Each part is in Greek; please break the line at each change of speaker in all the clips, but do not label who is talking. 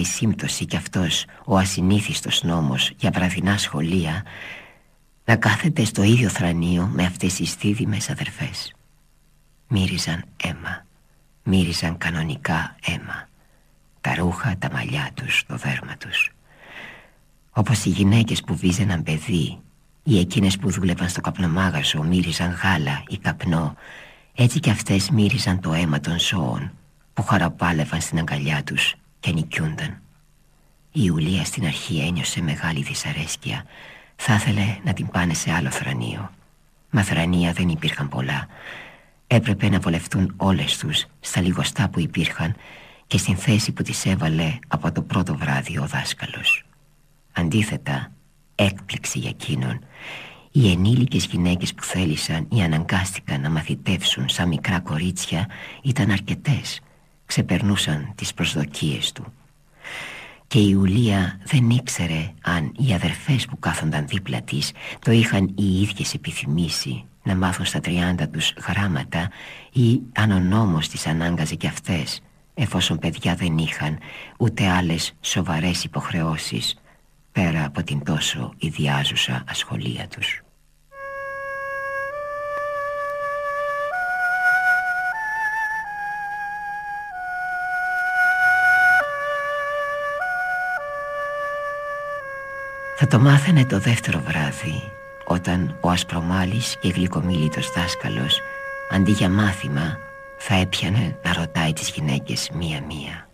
Η σύμπτωση κι αυτός ο ασυνήθιστος νόμος για βραδινά σχολεία να κάθεται στο ίδιο θρανείο με αυτές τις δίδυμες αδερφές. Μύριζαν αίμα, μύριζαν κανονικά αίμα. Τα ρούχα, τα μαλλιά τους, το δέρμα τους. Όπως οι γυναίκες που βίζαιναν παιδί ή εκείνες που δούλευαν στο καπνομάγαζο μύριζαν γάλα ή καπνό έτσι κι αυτές μύριζαν το αίμα των ζώων που χαραπάλευαν στην αγκαλιά τους και νικιούνταν. Η Ιουλία στην αρχή ένιωσε μεγάλη δυσαρέσκεια. Θα ήθελε να την πάνε σε άλλο θρανείο. Μα θρανία δεν υπήρχαν πολλά. Έπρεπε να βολευτούν όλες τους στα λιγοστά που υπήρχαν και στην θέση που τις έβαλε από το πρώτο βράδυ ο δάσκαλος. Αντίθετα, έκπληξη για εκείνον, οι ενήλικες γυναίκες που θέλησαν ή αναγκάστηκαν να μαθητεύσουν σαν μικρά κορίτσια ήταν αρκετές ξεπερνούσαν τις προσδοκίες του και η Ιουλία δεν ήξερε αν οι αδερφές που κάθονταν δίπλα της το είχαν οι ίδιες επιθυμήσει να μάθουν στα τριάντα τους γράμματα ή αν ο νόμος τις ανάγκαζε κι αυτές εφόσον παιδιά δεν είχαν ούτε άλλες σοβαρές υποχρεώσεις πέρα από την τόσο ιδιάζουσα ασχολία τους. Θα το μάθαινε το δεύτερο βράδυ όταν ο ασπρομάλης και γλυκομίλητος δάσκαλος αντί για μάθημα θα έπιανε να ρωτάει τις γυναίκες μία-μία.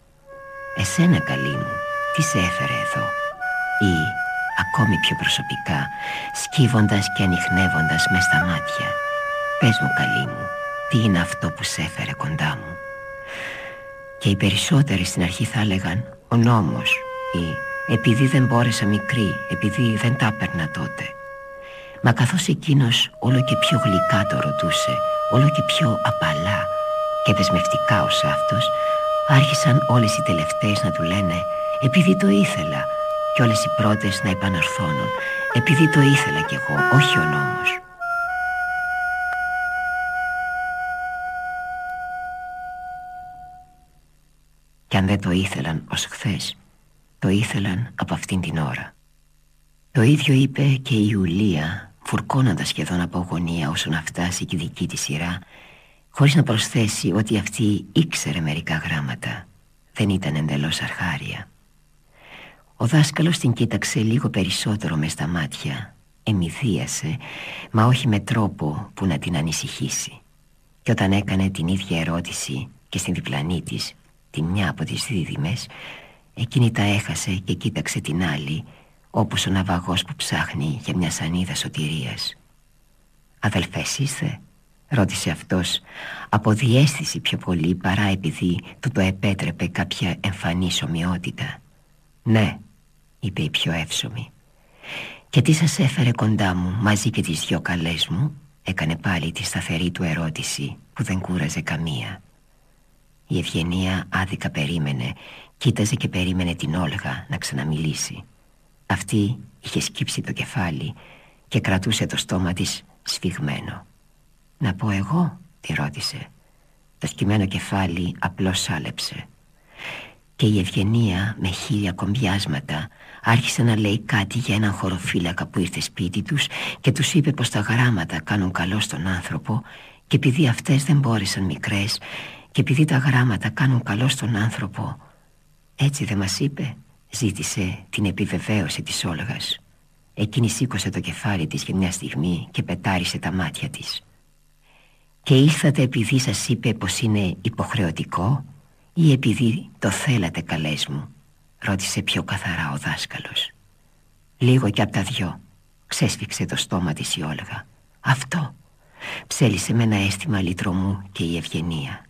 «Εσένα καλή μου, τις σε έφερε εδώ» ή ακόμη πιο προσωπικά σκύβοντας και ανοιχνεύοντας μες στα μάτια. «Πες μου καλή μου, τι είναι αυτό που σε έφερε κοντά μου» και οι περισσότεροι στην αρχή θα έλεγαν «Ο νόμος» ή επειδή δεν μπόρεσα μικρή, επειδή δεν τα έπαιρνα τότε. Μα καθώς εκείνος όλο και πιο γλυκά το ρωτούσε, όλο και πιο απαλά και δεσμευτικά ως αυτός, άρχισαν όλες οι τελευταίες να του λένε «Επειδή το ήθελα» και όλες οι πρώτες να επαναρθώνουν «Επειδή το ήθελα κι εγώ, όχι ο νόμος». Κι αν δεν το ήθελαν ως χθες το ήθελαν από αυτήν την ώρα. Το ίδιο είπε και η Ιουλία, φουρκώνοντας σχεδόν από αγωνία όσο να φτάσει και η δική της σειρά, χωρίς να προσθέσει ότι αυτή ήξερε μερικά γράμματα. Δεν ήταν εντελώς αρχάρια. Ο δάσκαλος την κοίταξε λίγο περισσότερο μες στα μάτια, εμυθίασε, μα όχι με τρόπο που να την ανησυχήσει. Και όταν έκανε την ίδια ερώτηση και στην διπλανή της, τη μια από τις δίδυμες, Εκείνη τα έχασε και κοίταξε την άλλη Όπως ο ναυαγός που ψάχνει για μια σανίδα σωτηρίας. «Αδελφές είστε» ρώτησε αυτός Από διέστηση πιο πολύ παρά επειδή του το επέτρεπε κάποια εμφανής ομοιότητα. «Ναι» είπε η πιο εύσομη «Και τι σας έφερε κοντά μου μαζί και τις δυο καλές μου» Έκανε πάλι τη σταθερή του ερώτηση που δεν κούραζε καμία. Η Ευγενία άδικα περίμενε Κοίταζε και περίμενε την Όλγα να ξαναμιλήσει. Αυτή είχε σκύψει το κεφάλι και κρατούσε το στόμα της σφιγμένο. «Να πω εγώ» τη ρώτησε. Το σκυμμένο κεφάλι απλώς σάλεψε. Και η Ευγενία με χίλια κομπιάσματα άρχισε να λέει κάτι για έναν χωροφύλακα που ήρθε σπίτι τους και τους είπε πως τα γράμματα κάνουν καλό στον άνθρωπο και επειδή αυτές δεν μπόρεσαν μικρές και επειδή τα γράμματα κάνουν καλό στον άνθρωπο έτσι δεν μας είπε ζήτησε την επιβεβαίωση της Όλγας Εκείνη σήκωσε το κεφάλι της για μια στιγμή και πετάρισε τα μάτια της. Και ήρθατε επειδή σας είπε πως είναι υποχρεωτικό ή επειδή το θέλατε καλές μου Ρώτησε πιο καθαρά ο δάσκαλος. Λίγο κι απ' τα δυο Ξέσφιξε το στόμα της η Όλγα Αυτό Ψέλισε με ένα αίσθημα λυτρωμού και η ευγενία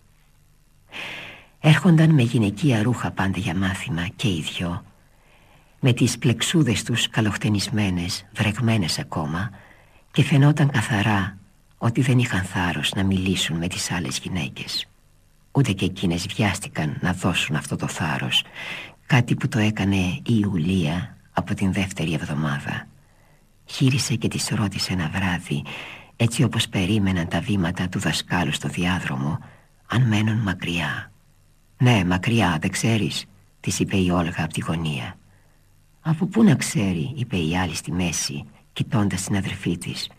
Έρχονταν με γυναικεία ρούχα πάντα για μάθημα και οι δυο. Με τις πλεξούδες τους καλοχτενισμένες, βρεγμένες ακόμα Και φαινόταν καθαρά ότι δεν είχαν θάρρος να μιλήσουν με τις άλλες γυναίκες. Ούτε και εκείνες βιάστηκαν να δώσουν αυτό το θάρρος Κάτι που το έκανε η Ιουλία από την δεύτερη εβδομάδα. Χείρισε και της ρώτησε ένα βράδυ Έτσι όπως περίμεναν τα βήματα του δασκάλου στο διάδρομο Αν μένουν μακριά «Ναι, μακριά, δεν ξέρεις» της είπε η Όλγα από τη γωνία. «Από πού να ξέρει» είπε η άλλη στη μέση κοιτώντας την αδερφή της.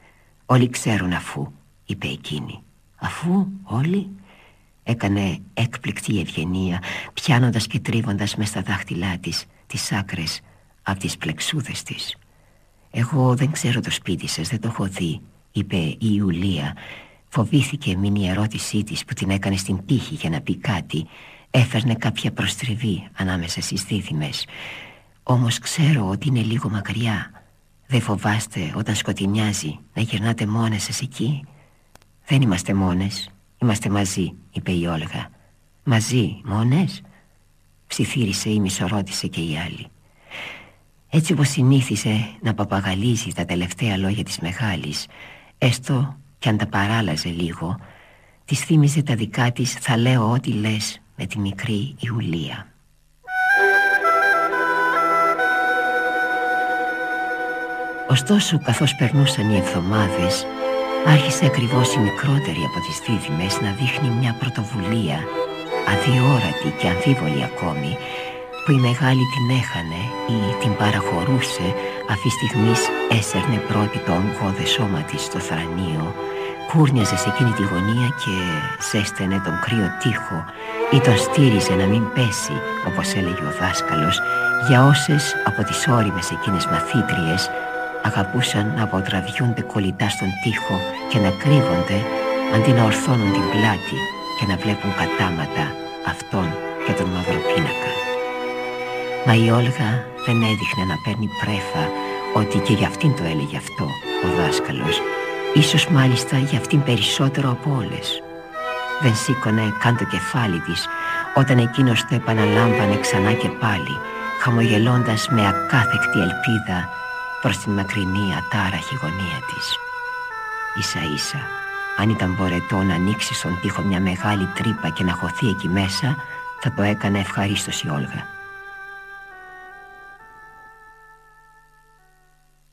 «Όλοι ξέρουν αφού» είπε εκείνη. «Αφού όλοι» Έκανε έκπληκτη ευγενία Πιάνοντας και τρίβοντας μες στα δάχτυλά της Τις άκρες από τις πλεξούδες της. «Εγώ δεν ξέρω το σπίτι σας, δεν το έχω δει» Είπε η Ιουλία. Φοβήθηκε μην η ερώτησή της που την έκανε στην τύχη για να πει κάτι Έφερνε κάποια προστριβή ανάμεσα στις δίδυμες. Όμως ξέρω ότι είναι λίγο μακριά. Δεν φοβάστε όταν σκοτεινιάζει να γυρνάτε μόνες σας εκεί. Δεν είμαστε μόνες. Είμαστε μαζί, είπε η Όλγα. Μαζί, μόνες; Ψιθύρισε ή μισορώτησε και η άλλη. Έτσι όπως συνήθισε να παπαγαλίζει τα τελευταία λόγια της μεγάλης Έστω κι αν τα παράλαζε λίγο Της θύμιζε τα δικά της Θα λέω ό,τι λες με τη μικρή Ιουλία. Ωστόσο καθώς περνούσαν οι εβδομάδες Άρχισε ακριβώς η μικρότερη από τις δίδυμες να δείχνει μια πρωτοβουλία αδιόρατη και αμφίβολη ακόμη που η μεγάλη την έχανε ή την παραχωρούσε αυτή στιγμής έσερνε πρώτη το ογκώδες σώμα της στο θρανίο κούρνιαζε σε εκείνη τη γωνία και ζέστενε τον κρύο τείχο ή τον στήριζε να μην πέσει όπως έλεγε ο δάσκαλος για όσες από τις όριμες εκείνες μαθήτριες αγαπούσαν να αποτραβιούνται κολλητά στον τοίχο και να κρύβονται αντί να ορθώνουν την πλάτη και να βλέπουν κατάματα αυτόν και τον μαυροπίνακα. Μα η Όλγα δεν έδειχνε να παίρνει πρέφα ότι και για αυτήν το έλεγε αυτό ο δάσκαλος Ίσως μάλιστα για αυτήν περισσότερο από όλες Δεν σήκωνε καν το κεφάλι της Όταν εκείνος το επαναλάμβανε ξανά και πάλι Χαμογελώντας με ακάθεκτη ελπίδα προς την μακρινή ατάραχη γωνία της. Ίσα ίσα, αν ήταν μπορετό να ανοίξει στον τοίχο μια μεγάλη τρύπα και να χωθεί εκεί μέσα, θα το έκανε ευχαρίστως η Όλγα.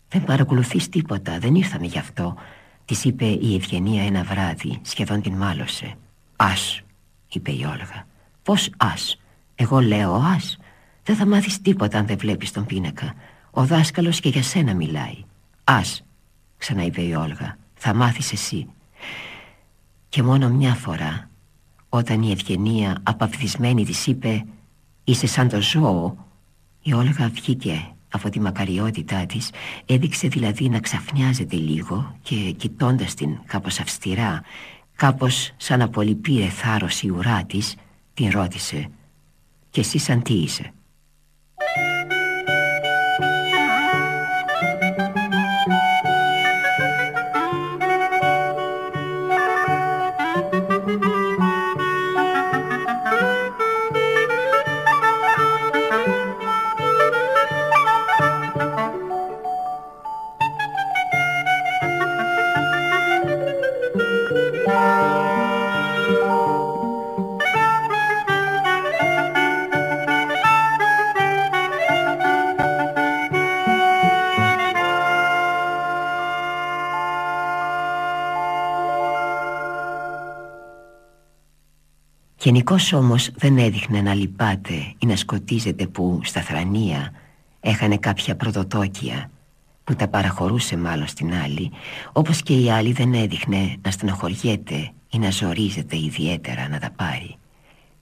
«Δεν παρακολουθείς τίποτα, δεν ήρθαμε γι' αυτό», της είπε η Ευγενία ένα βράδυ, σχεδόν την μάλωσε. «Ας», είπε η Όλγα. «Πώς ας, εγώ λέω ας, δεν θα μάθεις τίποτα αν δεν βλέπεις τον πίνακα. Ο δάσκαλος και για σένα μιλάει Ας, ξαναείπε η Όλγα Θα μάθεις εσύ Και μόνο μια φορά Όταν η Ευγενία απαυθισμένη της είπε Είσαι σαν το ζώο Η Όλγα βγήκε από τη μακαριότητά της Έδειξε δηλαδή να ξαφνιάζεται λίγο Και κοιτώντας την κάπως αυστηρά Κάπως σαν να πολυπήρε θάρρος η ουρά της Την ρώτησε «Και εσύ σαν τι είσαι» Γενικώς όμως δεν έδειχνε να λυπάται ή να σκοτίζεται που στα θρανία έχανε κάποια πρωτοτόκια που τα παραχωρούσε μάλλον στην άλλη όπως και η άλλη δεν έδειχνε να στενοχωριέται ή να ζορίζεται ιδιαίτερα να τα πάρει.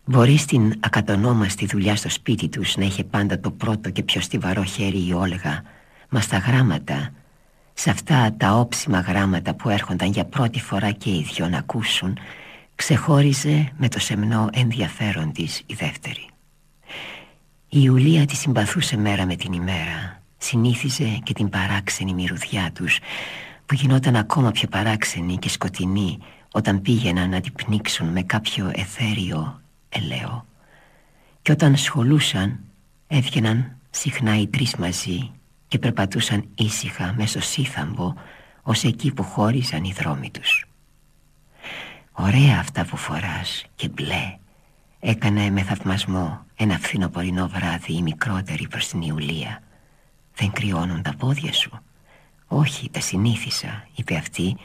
Μπορεί στην ακατονόμαστη δουλειά στο σπίτι τους να είχε πάντα το πρώτο και πιο στιβαρό χέρι η Όλγα Μα στα γράμματα, σε αυτά τα όψιμα γράμματα που έρχονταν για πρώτη φορά και οι δυο να ακούσουν Ξεχώριζε με το σεμνό ενδιαφέρον της η δεύτερη. Η Ιουλία τη συμπαθούσε μέρα με την ημέρα Συνήθιζε και την παράξενη μυρουδιά τους Που γινόταν ακόμα πιο παράξενη και σκοτεινή Όταν πήγαιναν να την πνίξουν με κάποιο εθέριο ελαιό Και όταν σχολούσαν έβγαιναν συχνά οι τρεις μαζί Και περπατούσαν ήσυχα μέσω σύθαμπο Ως εκεί που χώριζαν οι δρόμοι τους Ωραία αυτά που φοράς και μπλε. Έκανε με θαυμασμό ένα φθινοπορεινό βράδυ η μικρότερη προς την Ιουλία. Δεν κρυώνουν τα πόδια σου. Όχι τα συνήθισα είπε αυτή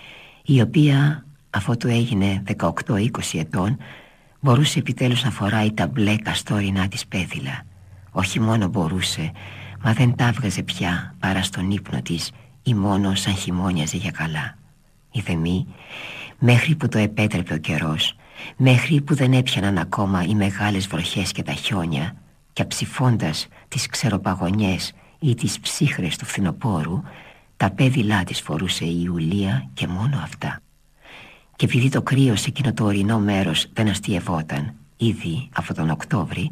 Η οποία αφού του έγινε 18-20 ετών Μπορούσε επιτέλους να φοράει τα μπλε καστόρινά της πέθυλα Όχι μόνο μπορούσε Μα δεν τα έβγαζε πια παρά στον ύπνο της Ή μόνο σαν χειμώνιαζε για καλά. Η θεμή Μέχρι που το επέτρεπε ο καιρός Μέχρι που δεν έπιαναν ακόμα οι μεγάλες βροχές και τα χιόνια Και αψηφώντας τις ξεροπαγωνιές ή τις ψύχρες του φθινοπόρου Τα πέδιλά της φορούσε η Ιουλία και μόνο αυτά. Και επειδή το κρύο σε εκείνο το ορεινό μέρος δεν αστειευόταν Ήδη από τον Οκτώβρη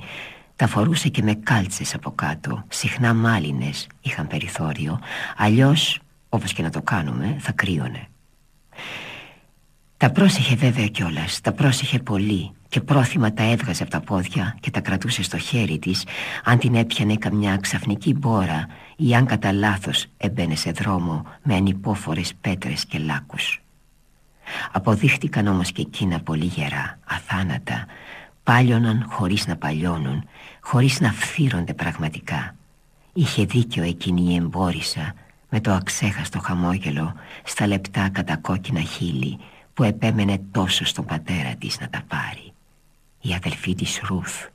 τα φορούσε και με κάλτσες από κάτω Συχνά μάλινες είχαν περιθώριο Αλλιώς, όπως και να το κάνουμε, θα κρύωνε τα πρόσεχε βέβαια κιόλας, τα πρόσεχε πολύ και πρόθυμα τα έβγαζε από τα πόδια και τα κρατούσε στο χέρι της αν την έπιανε καμιά ξαφνική μπόρα ή αν κατά λάθος έμπαινε σε δρόμο με ανυπόφορες πέτρες και λάκους. Αποδείχτηκαν όμως και εκείνα πολύ γερά, αθάνατα, πάλιωναν χωρίς να παλιώνουν, χωρίς να φθύρονται πραγματικά. Είχε δίκιο εκείνη η εμπόρισα με το αξέχαστο χαμόγελο στα λεπτά κατακόκκινα χείλη που επέμενε τόσο στον πατέρα της να τα πάρει. Η αδελφή της Ρούθ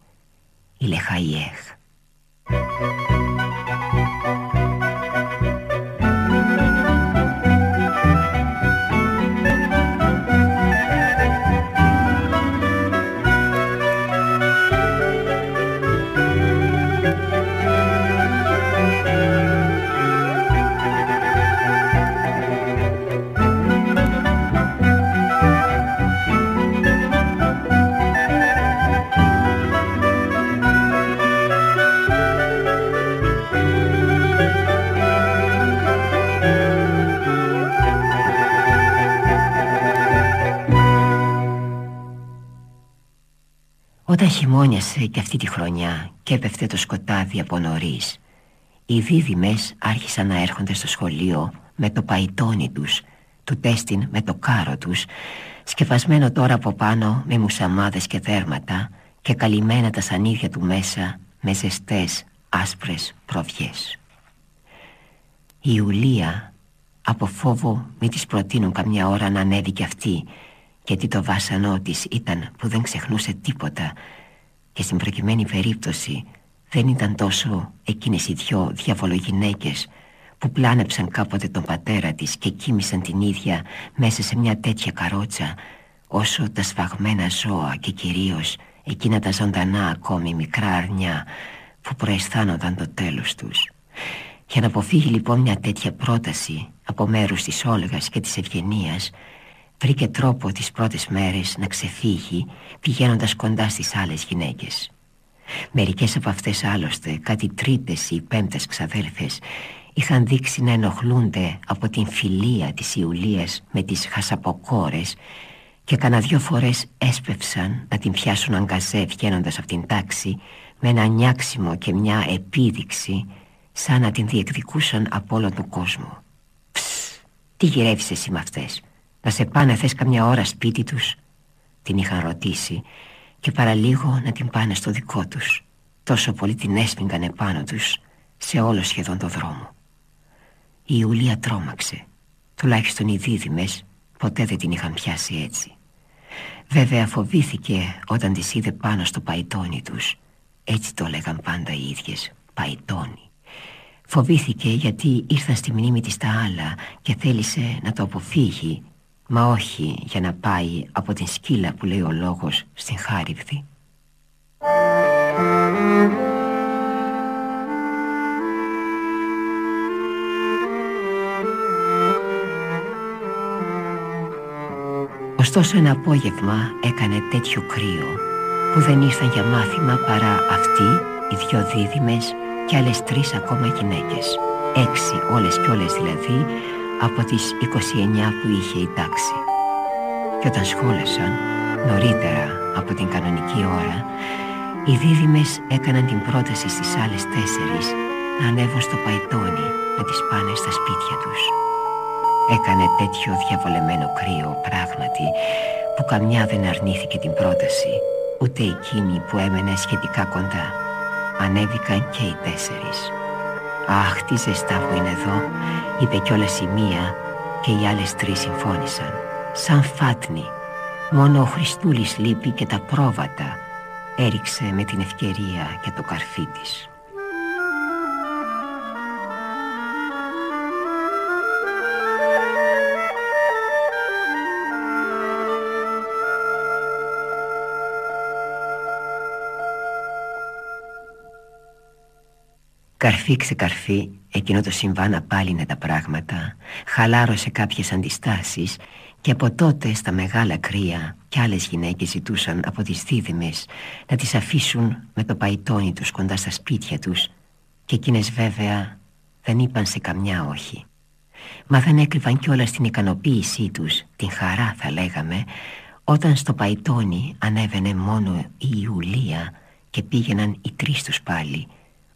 η Λεχαϊέχ Όταν χειμώνιασε και αυτή τη χρονιά και έπεφτε το σκοτάδι από νωρίς Οι δίδυμες άρχισαν να έρχονται στο σχολείο με το παϊτόνι τους Του τέστην με το κάρο τους Σκεφασμένο τώρα από πάνω με μουσαμάδες και δέρματα Και καλυμμένα τα σανίδια του μέσα με ζεστές άσπρες προβιές. Η Ιουλία από φόβο μη της προτείνουν καμιά ώρα να ανέβει κι αυτή γιατί το βάσανό της ήταν που δεν ξεχνούσε τίποτα και στην προκειμένη περίπτωση δεν ήταν τόσο εκείνες οι δυο διαβολογυναίκες που πλάνεψαν κάποτε τον πατέρα της και κοίμησαν την ίδια μέσα σε μια τέτοια καρότσα όσο τα σφαγμένα ζώα και κυρίως εκείνα τα ζωντανά ακόμη μικρά αρνιά που προαισθάνονταν το τέλος τους. Για να αποφύγει λοιπόν μια τέτοια πρόταση από μέρους της Όλγας και της Ευγενίας βρήκε τρόπο τις πρώτες μέρες να ξεφύγει πηγαίνοντας κοντά στις άλλες γυναίκες. Μερικές από αυτές άλλωστε, κάτι τρίτες ή πέμπτες ξαδέλφες, είχαν δείξει να ενοχλούνται από την φιλία της Ιουλίας με τις χασαποκόρες και κανένα δυο φορές έσπευσαν να την πιάσουν αγκαζέ βγαίνοντας από την τάξη με ένα νιάξιμο και μια επίδειξη σαν να την διεκδικούσαν από όλο τον κόσμο. Ψ, τι γυρεύεις εσύ με αυτές να σε πάνε θες καμιά ώρα σπίτι τους. Την είχαν ρωτήσει Και παραλίγο να την πάνε στο δικό τους. Τόσο πολύ την έσμιγαν επάνω τους Σε όλο σχεδόν το δρόμο. Η Ιουλία τρόμαξε. Τουλάχιστον οι δίδυμες Ποτέ δεν την είχαν πιάσει έτσι. Βέβαια φοβήθηκε όταν τις είδε πάνω στο παϊτόνι τους. Έτσι το λέγαν πάντα οι ίδιες Παϊτόνι. Φοβήθηκε γιατί ήρθαν στη μνήμη της τα άλλα Και θέλησε να το αποφύγει Μα όχι για να πάει από την σκύλα που λέει ο λόγος στην χάριβδη Ωστόσο ένα απόγευμα έκανε τέτοιο κρύο που δεν ήρθαν για μάθημα παρά αυτοί, οι δυο δίδυμες και άλλες τρεις ακόμα γυναίκες. Έξι όλες και όλες δηλαδή από τις 29 που είχε η τάξη. Και όταν σχόλεσαν, νωρίτερα από την κανονική ώρα, οι δίδυμες έκαναν την πρόταση στις άλλες τέσσερις να ανέβουν στο παϊτόνι να τις πάνες στα σπίτια τους. Έκανε τέτοιο διαβολεμένο κρύο πράγματι που καμιά δεν αρνήθηκε την πρόταση ούτε εκείνη που έμενε σχετικά κοντά. Ανέβηκαν και οι τέσσερις. «Αχ, τι ζεστά που είναι εδώ», είπε κιόλας η μία και οι άλλες τρεις συμφώνησαν. «Σαν φάτνη, μόνο ο Χριστούλης λείπει και τα πρόβατα», έριξε με την ευκαιρία και το καρφί της. Καρφί ξεκαρφί, εκείνο το συμβάν απάλυνε τα πράγματα, χαλάρωσε κάποιες αντιστάσεις και από τότε στα μεγάλα κρύα κι άλλες γυναίκες ζητούσαν από τις δίδυμες να τις αφήσουν με το παϊτόνι τους κοντά στα σπίτια τους και εκείνες βέβαια δεν είπαν σε καμιά όχι. Μα δεν έκρυβαν κιόλα την ικανοποίησή τους, την χαρά θα λέγαμε, όταν στο παϊτόνι ανέβαινε μόνο η Ιουλία και πήγαιναν οι τρεις τους πάλι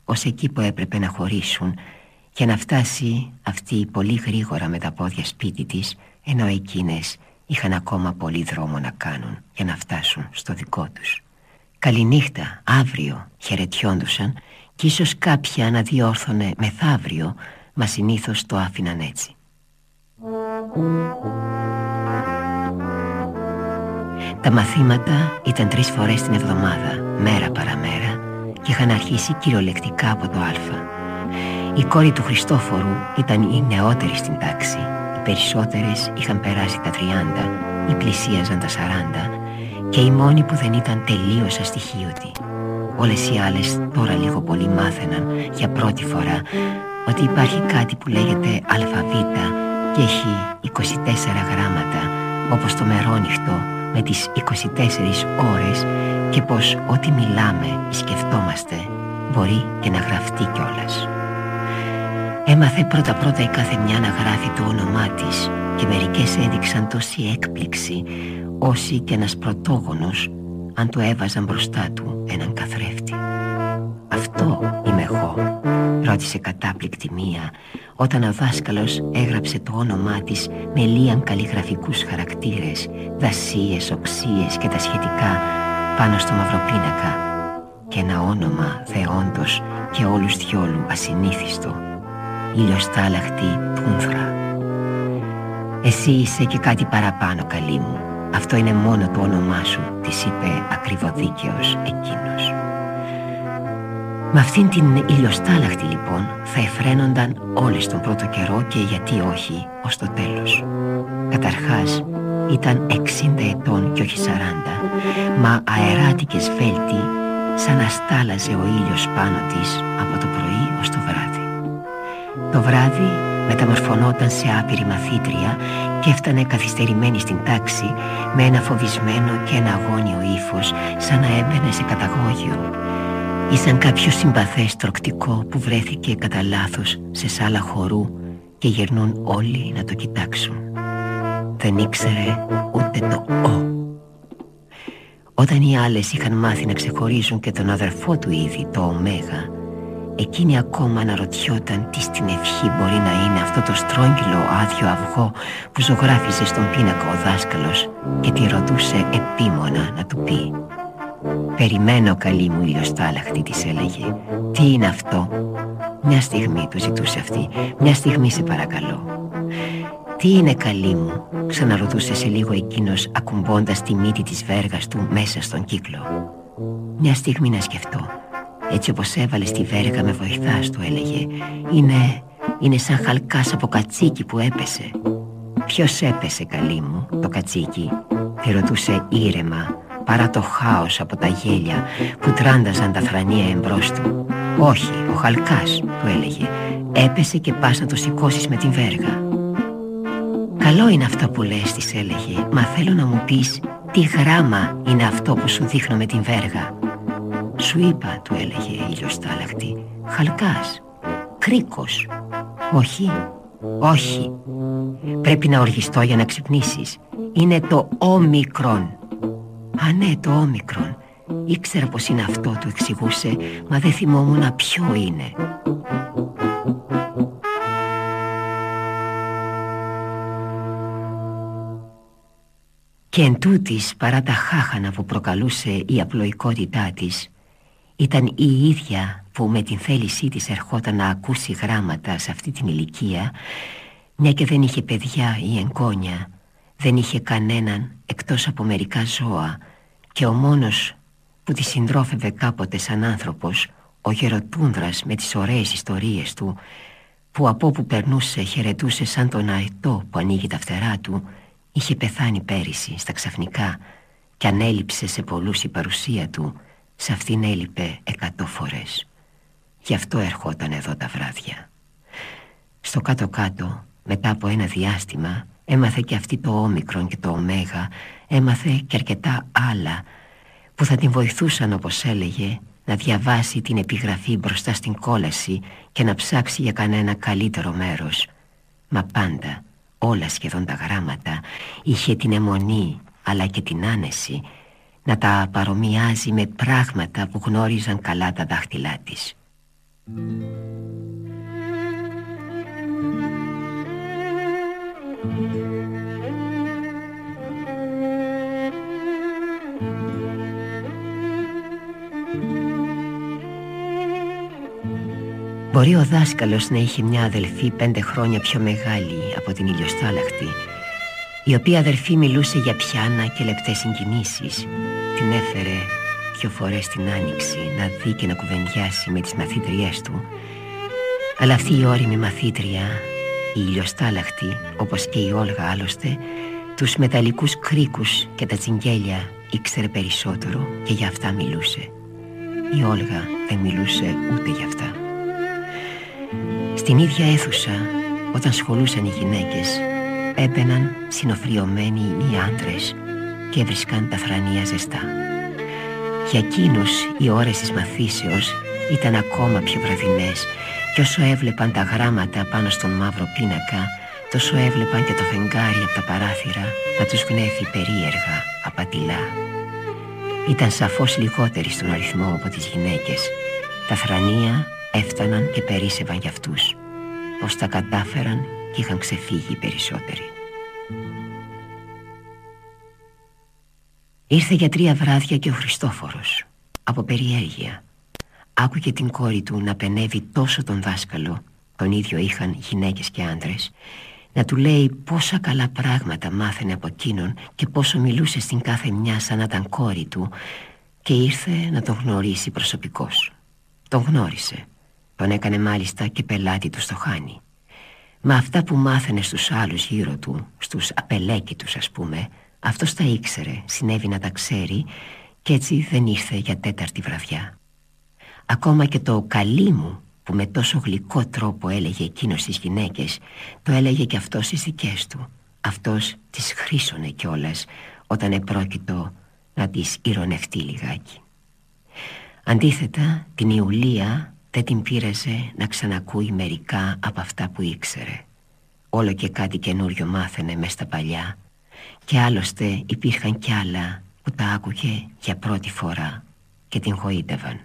ως εκεί που έπρεπε να χωρίσουν και να φτάσει αυτή πολύ γρήγορα με τα πόδια σπίτι της ενώ εκείνες είχαν ακόμα πολύ δρόμο να κάνουν για να φτάσουν στο δικό τους. Καληνύχτα, αύριο χαιρετιόντουσαν κι ίσως κάποια να διόρθωνε μεθαύριο μα συνήθως το άφηναν έτσι. Τα μαθήματα ήταν τρεις φορές την εβδομάδα, μέρα παραμέρα και είχαν αρχίσει κυριολεκτικά από το Α. Η κόρη του Χριστόφορου ήταν η νεότερη στην τάξη. Οι περισσότερες είχαν περάσει τα 30, οι πλησίαζαν τα 40 και η μόνη που δεν ήταν τελείως αστοιχείωτη. Όλες οι άλλες τώρα λίγο πολύ μάθαιναν για πρώτη φορά ότι υπάρχει κάτι που λέγεται αλφαβήτα και έχει 24 γράμματα όπως το μερόνυχτο με τις 24 ώρες και πως ό,τι μιλάμε ή σκεφτόμαστε μπορεί και να γραφτεί κιόλας. Έμαθε πρώτα-πρώτα η κάθε μια να γράφει το όνομά της και μερικές έδειξαν τόση έκπληξη όσοι και ένας πρωτόγονος αν του έβαζαν μπροστά του έναν καθρέφτη. «Αυτό είμαι εγώ», ρώτησε κατάπληκτη μία όταν ο δάσκαλος έγραψε το όνομά της με λίαν καλλιγραφικούς χαρακτήρες, δασίες, οξίες και τα σχετικά πάνω στο μαυροπίνακα και ένα όνομα θεόντος και όλους διόλου ασυνήθιστο, ηλιοστάλαχτη πούνθρα. «Εσύ είσαι και κάτι παραπάνω καλή μου, αυτό είναι μόνο το όνομά σου», της είπε ακριβοδίκαιος εκείνος. Με αυτήν την ηλιοστάλαχτη λοιπόν θα εφραίνονταν όλοι στον πρώτο καιρό και γιατί όχι ως το τέλος. Καταρχάς ήταν 60 ετών και όχι 40, μα αεράτη και σφέλτη σαν να στάλαζε ο ήλιος πάνω της από το πρωί ως το βράδυ. Το βράδυ μεταμορφωνόταν σε άπειρη μαθήτρια και έφτανε καθυστερημένη στην τάξη με ένα φοβισμένο και ένα αγώνιο ύφος σαν να έμπαινε σε καταγόγιο ή σαν κάποιο συμπαθές τροκτικό που βρέθηκε κατά λάθος σε σάλα χορού και γυρνούν όλοι να το κοιτάξουν. Δεν ήξερε ούτε το «ο». Όταν οι άλλες είχαν μάθει να ξεχωρίζουν και τον αδερφό του ήδη, το Ωμέγα, εκείνη ακόμα αναρωτιόταν τι στην ευχή μπορεί να είναι αυτό το στρόγγυλο άδειο αυγό που ζωγράφιζε στον πίνακα ο δάσκαλος και τη ρωτούσε επίμονα να του πει. «Περιμένω καλή μου ηλιοστάλαχτη» της έλεγε. «Τι είναι αυτό» Μια στιγμή του ζητούσε αυτή. «Μια στιγμή σε παρακαλώ» «Τι είναι καλή μου» ξαναρωτούσε σε λίγο εκείνος ακουμπώντας τη μύτη της βέργας του μέσα στον κύκλο. «Μια στιγμή να σκεφτώ. Έτσι όπως έβαλες τη βέργα με βοηθάς του έλεγε Είναι, είναι σαν χαλκάς από κατσίκι που έπεσε. Ποιος έπεσε καλή μου το κατσίκι; Τη ρωτούσε ήρεμα παρά το χάος από τα γέλια που τράνταζαν τα θρανία εμπρός του. Όχι, ο χαλκάς του έλεγε Έπεσε και πας να το σηκώσεις με την βέργα Καλό είναι αυτό που λες της έλεγε. Μα θέλω να μου πεις τι γράμμα είναι αυτό που σου δείχνω με την βέργα. Σου είπα του έλεγε η ηλιοστάλαχτη Χαλκάς Κρίκος Όχι Όχι Πρέπει να οργιστώ για να ξυπνήσεις. Είναι το όμικρον Α ναι το όμικρον. Ήξερα πως είναι αυτό του εξηγούσε Μα δεν θυμόμουν ποιο είναι Και εν τούτης, παρά τα χάχανα που προκαλούσε η απλοϊκότητά της Ήταν η ίδια που με την θέλησή της ερχόταν να ακούσει γράμματα σε αυτή την ηλικία Μια και δεν είχε παιδιά ή εγγόνια Δεν είχε κανέναν εκτός από μερικά ζώα Και ο μόνος που τη συντρόφευε κάποτε σαν άνθρωπος Ο Γεροτούνδρας με τις ωραίες ιστορίες του Που από όπου περνούσε χαιρετούσε σαν τον αετό που ανοίγει τα φτερά του Είχε πεθάνει πέρυσι στα ξαφνικά και αν έλειψε σε πολλούς η παρουσία του σε αυτήν έλειπε εκατό φορές. Γι' αυτό ερχόταν εδώ τα βράδια. Στο κάτω-κάτω μετά από ένα διάστημα έμαθε και αυτή το όμικρον και το ωμέγα έμαθε και αρκετά άλλα που θα την βοηθούσαν όπως έλεγε να διαβάσει την επιγραφή μπροστά στην κόλαση και να ψάξει για κανένα καλύτερο μέρος. Μα πάντα όλα σχεδόν τα γράμματα είχε την αιμονή αλλά και την άνεση να τα παρομοιάζει με πράγματα που γνώριζαν καλά τα δάχτυλά της. Μπορεί ο δάσκαλος να είχε μια αδελφή πέντε χρόνια πιο μεγάλη από την ηλιοστάλαχτη η οποία αδελφή μιλούσε για πιάνα και λεπτές συγκινήσεις. Την έφερε δυο φορές την άνοιξη να δει και να κουβεντιάσει με τις μαθήτριές του. Αλλά αυτή η όρημη μαθήτρια η ηλιοστάλαχτη όπως και η Όλγα άλλωστε τους μεταλλικούς κρίκους και τα τσιγκέλια ήξερε περισσότερο και για αυτά μιλούσε. Η Όλγα δεν μιλούσε ούτε για αυτά στην ίδια αίθουσα όταν σχολούσαν οι γυναίκες έπαιναν συνοφριωμένοι οι άντρες και έβρισκαν τα θρανία ζεστά. Για εκείνους οι ώρες της μαθήσεως ήταν ακόμα πιο βραδινές και όσο έβλεπαν τα γράμματα πάνω στον μαύρο πίνακα τόσο έβλεπαν και το φεγγάρι από τα παράθυρα να τους γνέφει περίεργα, απατηλά. Ήταν σαφώς λιγότεροι στον αριθμό από τις γυναίκες. Τα θρανία έφταναν και περίσευαν για αυτούς Πως τα κατάφεραν και είχαν ξεφύγει οι περισσότεροι. Ήρθε για τρία βράδια και ο Χριστόφορος Από περιέργεια. Άκουγε την κόρη του να πενεύει τόσο τον δάσκαλο Τον ίδιο είχαν γυναίκες και άντρες να του λέει πόσα καλά πράγματα μάθαινε από εκείνον και πόσο μιλούσε στην κάθε μια σαν να ήταν κόρη του και ήρθε να τον γνωρίσει προσωπικώς. Τον γνώρισε τον έκανε μάλιστα και πελάτη του στο χάνι. Μα αυτά που μάθαινε στους άλλους γύρω του Στους απελέκητους ας πούμε Αυτός τα ήξερε, συνέβη να τα ξέρει Κι έτσι δεν ήρθε για τέταρτη βραδιά. Ακόμα και το «καλή μου» που με τόσο γλυκό τρόπο έλεγε εκείνος στις γυναίκες Το έλεγε και αυτός στις δικές του. Αυτός τις χρήσωνε κιόλας Όταν επρόκειτο να τις ηρωνευτεί λιγάκι. Αντίθετα την Ιουλία δεν την πείραζε να ξανακούει μερικά από αυτά που ήξερε Όλο και κάτι καινούριο μάθαινε μες στα παλιά Και άλλωστε υπήρχαν κι άλλα που τα άκουγε για πρώτη φορά και την γοήτευαν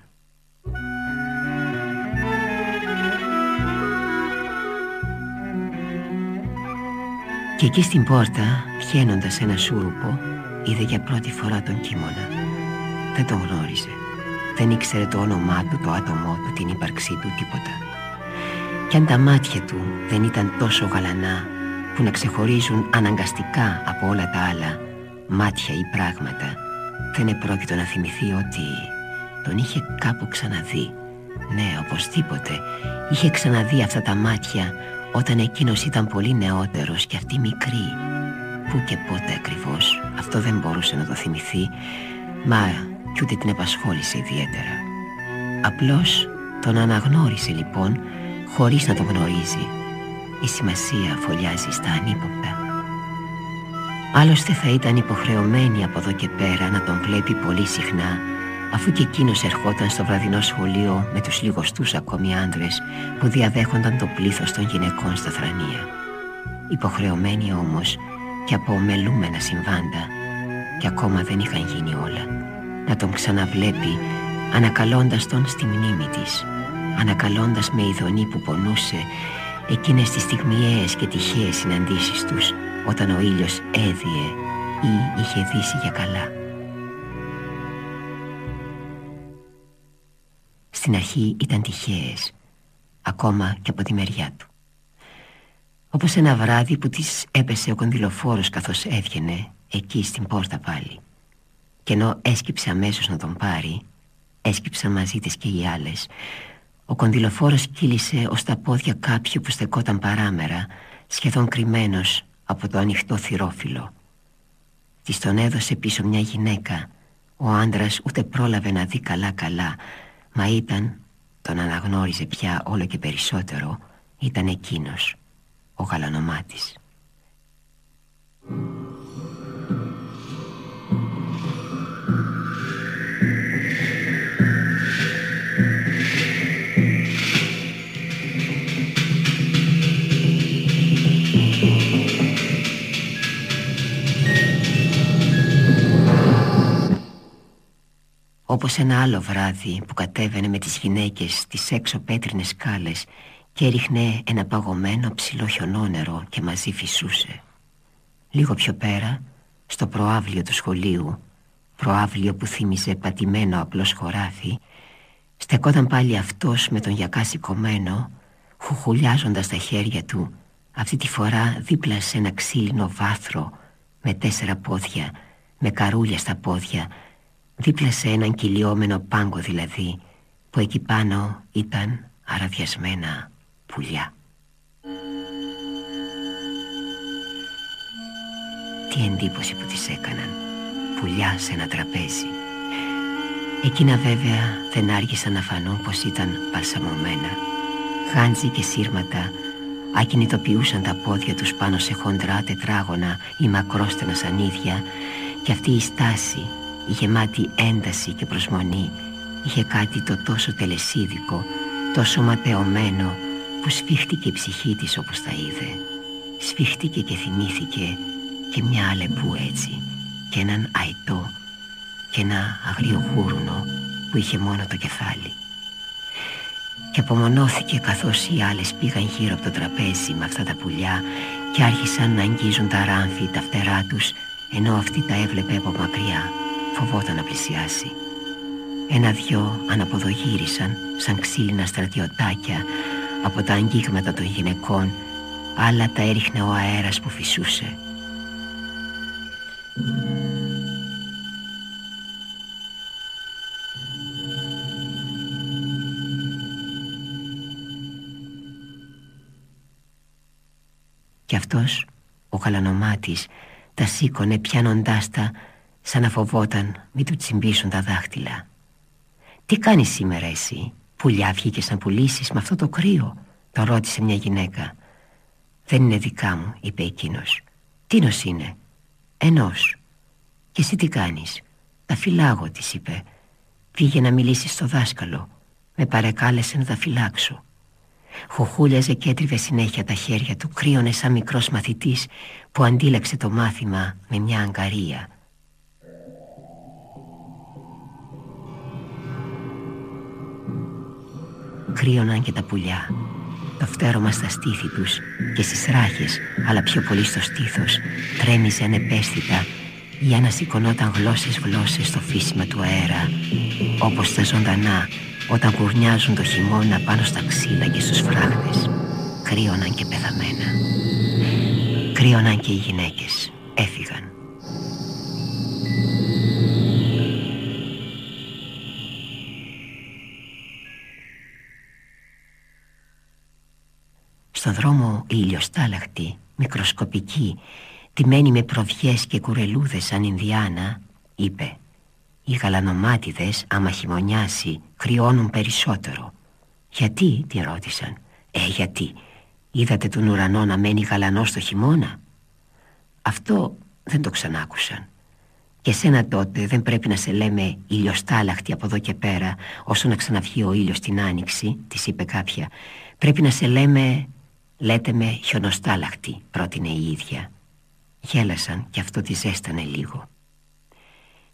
Και εκεί στην πόρτα, πιένοντας ένα σούρουπο, είδε για πρώτη φορά τον κίμωνα. Δεν τον γνώριζε. Δεν ήξερε το όνομά του, το άτομό του, την ύπαρξή του, τίποτα. Κι αν τα μάτια του δεν ήταν τόσο γαλανά που να ξεχωρίζουν αναγκαστικά από όλα τα άλλα μάτια ή πράγματα δεν επρόκειτο να θυμηθεί ότι τον είχε κάπου ξαναδεί. Ναι οπωσδήποτε είχε ξαναδεί αυτά τα μάτια όταν εκείνος ήταν πολύ νεότερος και αυτή μικρή. Πού και πότε ακριβώς αυτό δεν μπορούσε να το θυμηθεί μα κι ούτε την επασχόλησε ιδιαίτερα Απλώς τον αναγνώρισε λοιπόν χωρίς να τον γνωρίζει Η σημασία φωλιάζει στα ανύποπτα Άλλωστε θα ήταν υποχρεωμένη από εδώ και πέρα να τον βλέπει πολύ συχνά αφού και εκείνος ερχόταν στο βραδινό σχολείο με τους λιγοστούς ακόμη άντρες που διαδέχονταν το πλήθος των γυναικών στα θρανία. Υποχρεωμένη όμως και από ομελούμενα συμβάντα και ακόμα δεν είχαν γίνει όλα. Να τον ξαναβλέπει ανακαλώντας τον στη μνήμη της, ανακαλώντας με ειδονή που πονούσε εκείνες τις στιγμιαίες και τυχαίες συναντήσεις τους όταν ο ήλιος έδιε ή είχε δύσει για καλά. Στην αρχή ήταν τυχαίες, ακόμα και από τη μεριά του. Όπως ένα βράδυ που της έπεσε ο κονδυλοφόρος καθώς έβγαινε εκεί στην πόρτα πάλι. Και ενώ έσκυψε αμέσως να τον πάρει, έσκυψαν μαζί της και οι άλλες. Ο κονδυλοφόρος κύλησε ως τα πόδια κάποιου που στεκόταν παράμερα, σχεδόν κρυμμένος από το ανοιχτό θυρόφυλλο. Της τον έδωσε πίσω μια γυναίκα. Ο άντρας ούτε πρόλαβε να δει καλά-καλά, μα ήταν, τον αναγνώριζε πια όλο και περισσότερο, ήταν εκείνος ο γαλανομάτης. Όπως ένα άλλο βράδυ που κατέβαινε με τις γυναίκες στις έξω πέτρινες σκάλες και έριχνε ένα παγωμένο ψηλό χιονόνερο και μαζί φυσούσε. Λίγο πιο πέρα, στο προάβλιο του σχολείου, προάβλιο που θύμιζε πατημένο απλώς χωράφι, στεκόταν πάλι αυτός με τον γιακά σηκωμένο, χουχουλιάζοντας τα χέρια του, αυτή τη φορά δίπλα σε ένα ξύλινο βάθρο, με τέσσερα πόδια, με καρούλια στα πόδια, δίπλα σε έναν κυλιόμενο πάγκο δηλαδή, που εκεί πάνω ήταν αραδιασμένα πουλιά. Τι εντύπωση που τις έκαναν. Πουλιά σε ένα τραπέζι. Εκείνα βέβαια δεν άργησαν να φανούν πως ήταν παλσαμωμένα. Χάντζι και σύρματα ακινητοποιούσαν τα πόδια τους πάνω σε χοντρά τετράγωνα ή μακρόστενα σανίδια και αυτή η στάση, η γεμάτη ένταση και προσμονή είχε κάτι το τόσο τελεσίδικο, τόσο ματαιωμένο που σφίχτηκε η ψυχή της όπως τα είδε. Σφίχτηκε και θυμήθηκε και μια αλεπού έτσι και έναν αϊτό και ένα αγριογούρουνο που είχε μόνο το κεφάλι. Και απομονώθηκε καθώς οι άλλες πήγαν γύρω από το τραπέζι με αυτά τα πουλιά και άρχισαν να αγγίζουν τα ράμφη, τα φτερά τους ενώ αυτή τα έβλεπε από μακριά φοβόταν να πλησιάσει. Ένα-δυο αναποδογύρισαν σαν ξύλινα στρατιωτάκια από τα αγγίγματα των γυναικών άλλα τα έριχνε ο αέρας που φυσούσε. Κι αυτός, ο γαλανομάτης, τα σήκωνε πιάνοντάς τα σαν να φοβόταν μην του τσιμπήσουν τα δάχτυλα. «Τι κάνεις σήμερα εσύ, πουλιά βγήκες να πουλήσεις με αυτό το κρύο» το ρώτησε μια γυναίκα. «Δεν είναι δικά μου», είπε εκείνος. «Τίνος είναι» «Ενός» «Και εσύ τι κάνεις» «Τα φυλάγω» της είπε «Πήγε να μιλήσεις στο δάσκαλο» «Με παρεκάλεσε να τα φυλάξω» Χουχούλιαζε και έτριβε συνέχεια τα χέρια του Κρύωνε σαν μικρός μαθητής Που αντίλαξε το μάθημα με μια αγκαρία Κρύωναν και τα πουλιά. Το φτέρωμα στα στήθη τους Και στις ράχες Αλλά πιο πολύ στο στήθος Τρέμιζε ανεπαίσθητα. Ή ανασηκωνόταν γλώσσες γλώσσες στο φύσιμα του αέρα. Όπως τα ζωντανά όταν κουρνιάζουν το χειμώνα πάνω στα ξύλα και στους φράχτες. Κρύωναν και πεθαμένα. Κρύωναν και οι γυναίκες Στον δρόμο η ηλιοστάλαχτη, μικροσκοπική Τιμένη με προβιές και κουρελούδες σαν Ινδιάνα Είπε Οι γαλανομάτιδες άμα χειμωνιάσει Κρυώνουν περισσότερο Γιατί την ρώτησαν. Ε γιατί. Είδατε τον ουρανό να μένει γαλανό στο χειμώνα; Αυτό δεν το ξανάκουσαν. Και σένα τότε δεν πρέπει να σε λέμε ηλιοστάλαχτη από εδώ και πέρα Όσο να ξαναβγεί ο ήλιος την άνοιξη Της είπε κάποια. Πρέπει να σε λέμε Λέτε με χιονοστάλαχτη πρότεινε η ίδια. Γέλασαν και αυτό τη ζέστανε λίγο.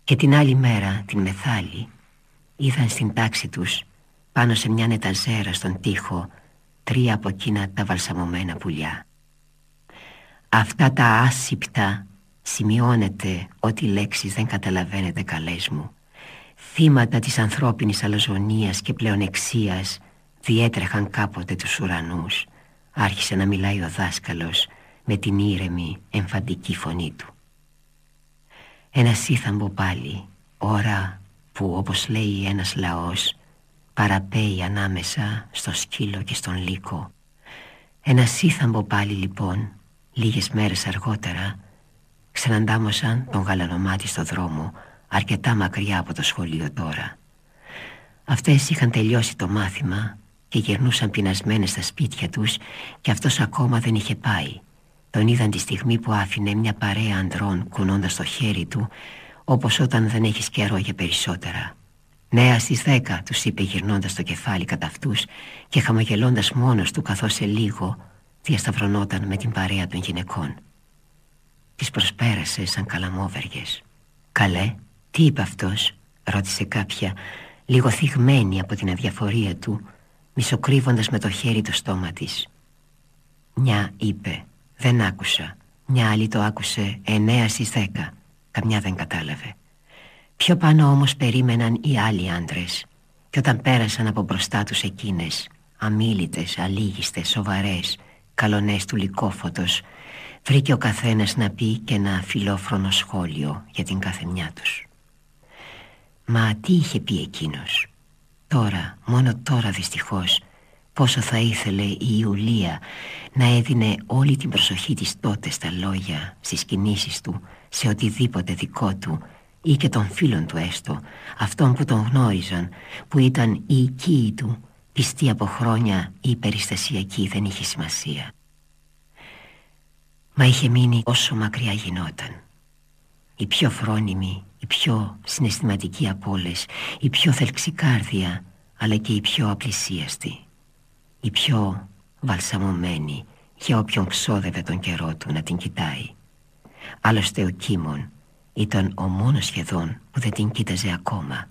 Και την άλλη μέρα την μεθάλη Είδαν στην τάξη τους Πάνω σε μια νεταζέρα στον τοίχο Τρία από εκείνα τα βαλσαμωμένα πουλιά. Αυτά τα άσυπτα Σημειώνεται ό,τι λέξεις δεν καταλαβαίνετε καλές μου. Θύματα της ανθρώπινης αλαζονίας και πλεονεξίας Διέτρεχαν κάποτε τους ουρανούς Άρχισε να μιλάει ο δάσκαλος με την ήρεμη εμφαντική φωνή του. Ένα σύθαμπο πάλι, ώρα που όπως λέει ένας λαός παραπέει ανάμεσα στο σκύλο και στον λύκο. Ένα σύθαμπο πάλι λοιπόν, λίγες μέρες αργότερα, ξαναντάμωσαν τον γαλανομάτι στο δρόμο, αρκετά μακριά από το σχολείο τώρα. Αυτές είχαν τελειώσει το μάθημα και γυρνούσαν πεινασμένες στα σπίτια τους και αυτός ακόμα δεν είχε πάει. Τον είδαν τη στιγμή που άφηνε μια παρέα ανδρών κουνώντας το χέρι του όπως όταν δεν έχεις καιρό για περισσότερα. «Νέα στις δέκα» τους είπε γυρνώντας το κεφάλι κατά αυτούς και χαμογελώντας μόνος του καθώς σε λίγο διασταυρωνόταν με την παρέα των γυναικών. Τις προσπέρασε σαν καλαμόβεργες. «Καλέ, τι είπε αυτός» ρώτησε κάποια λίγο θυγμένη από την αδιαφορία του μισοκρύβοντας με το χέρι το στόμα της. «Μια» είπε δεν άκουσα Μια άλλη το άκουσε εννέα στις δέκα Καμιά δεν κατάλαβε. Πιο πάνω όμως περίμεναν οι άλλοι άντρες. Και όταν πέρασαν από μπροστά τους εκείνες Αμήλυτες, αλήγιστες, σοβαρές Καλονές του λυκόφωτος Βρήκε ο καθένας να πει και ένα φιλόφρονο σχόλιο Για την καθεμιά τους. Μα τι είχε πει εκείνος; Τώρα, μόνο τώρα δυστυχώς Πόσο θα ήθελε η Ιουλία να έδινε όλη την προσοχή της τότε στα λόγια, στις κινήσεις του, σε οτιδήποτε δικό του ή και των φίλων του έστω, αυτών που τον γνώριζαν, που ήταν οι οικοί του, πιστοί από χρόνια ή περιστασιακοί δεν είχε σημασία. Μα είχε μείνει όσο μακριά γινόταν. Η πιο φρόνιμη, η πιο συναισθηματική από όλες, η πιο θελξικάρδια, αλλά και η πιο απλησίαστη η πιο βαλσαμωμένη για όποιον ξόδευε τον καιρό του να την κοιτάει. Άλλωστε ο Κίμων ήταν ο μόνος σχεδόν που δεν την κοίταζε ακόμα.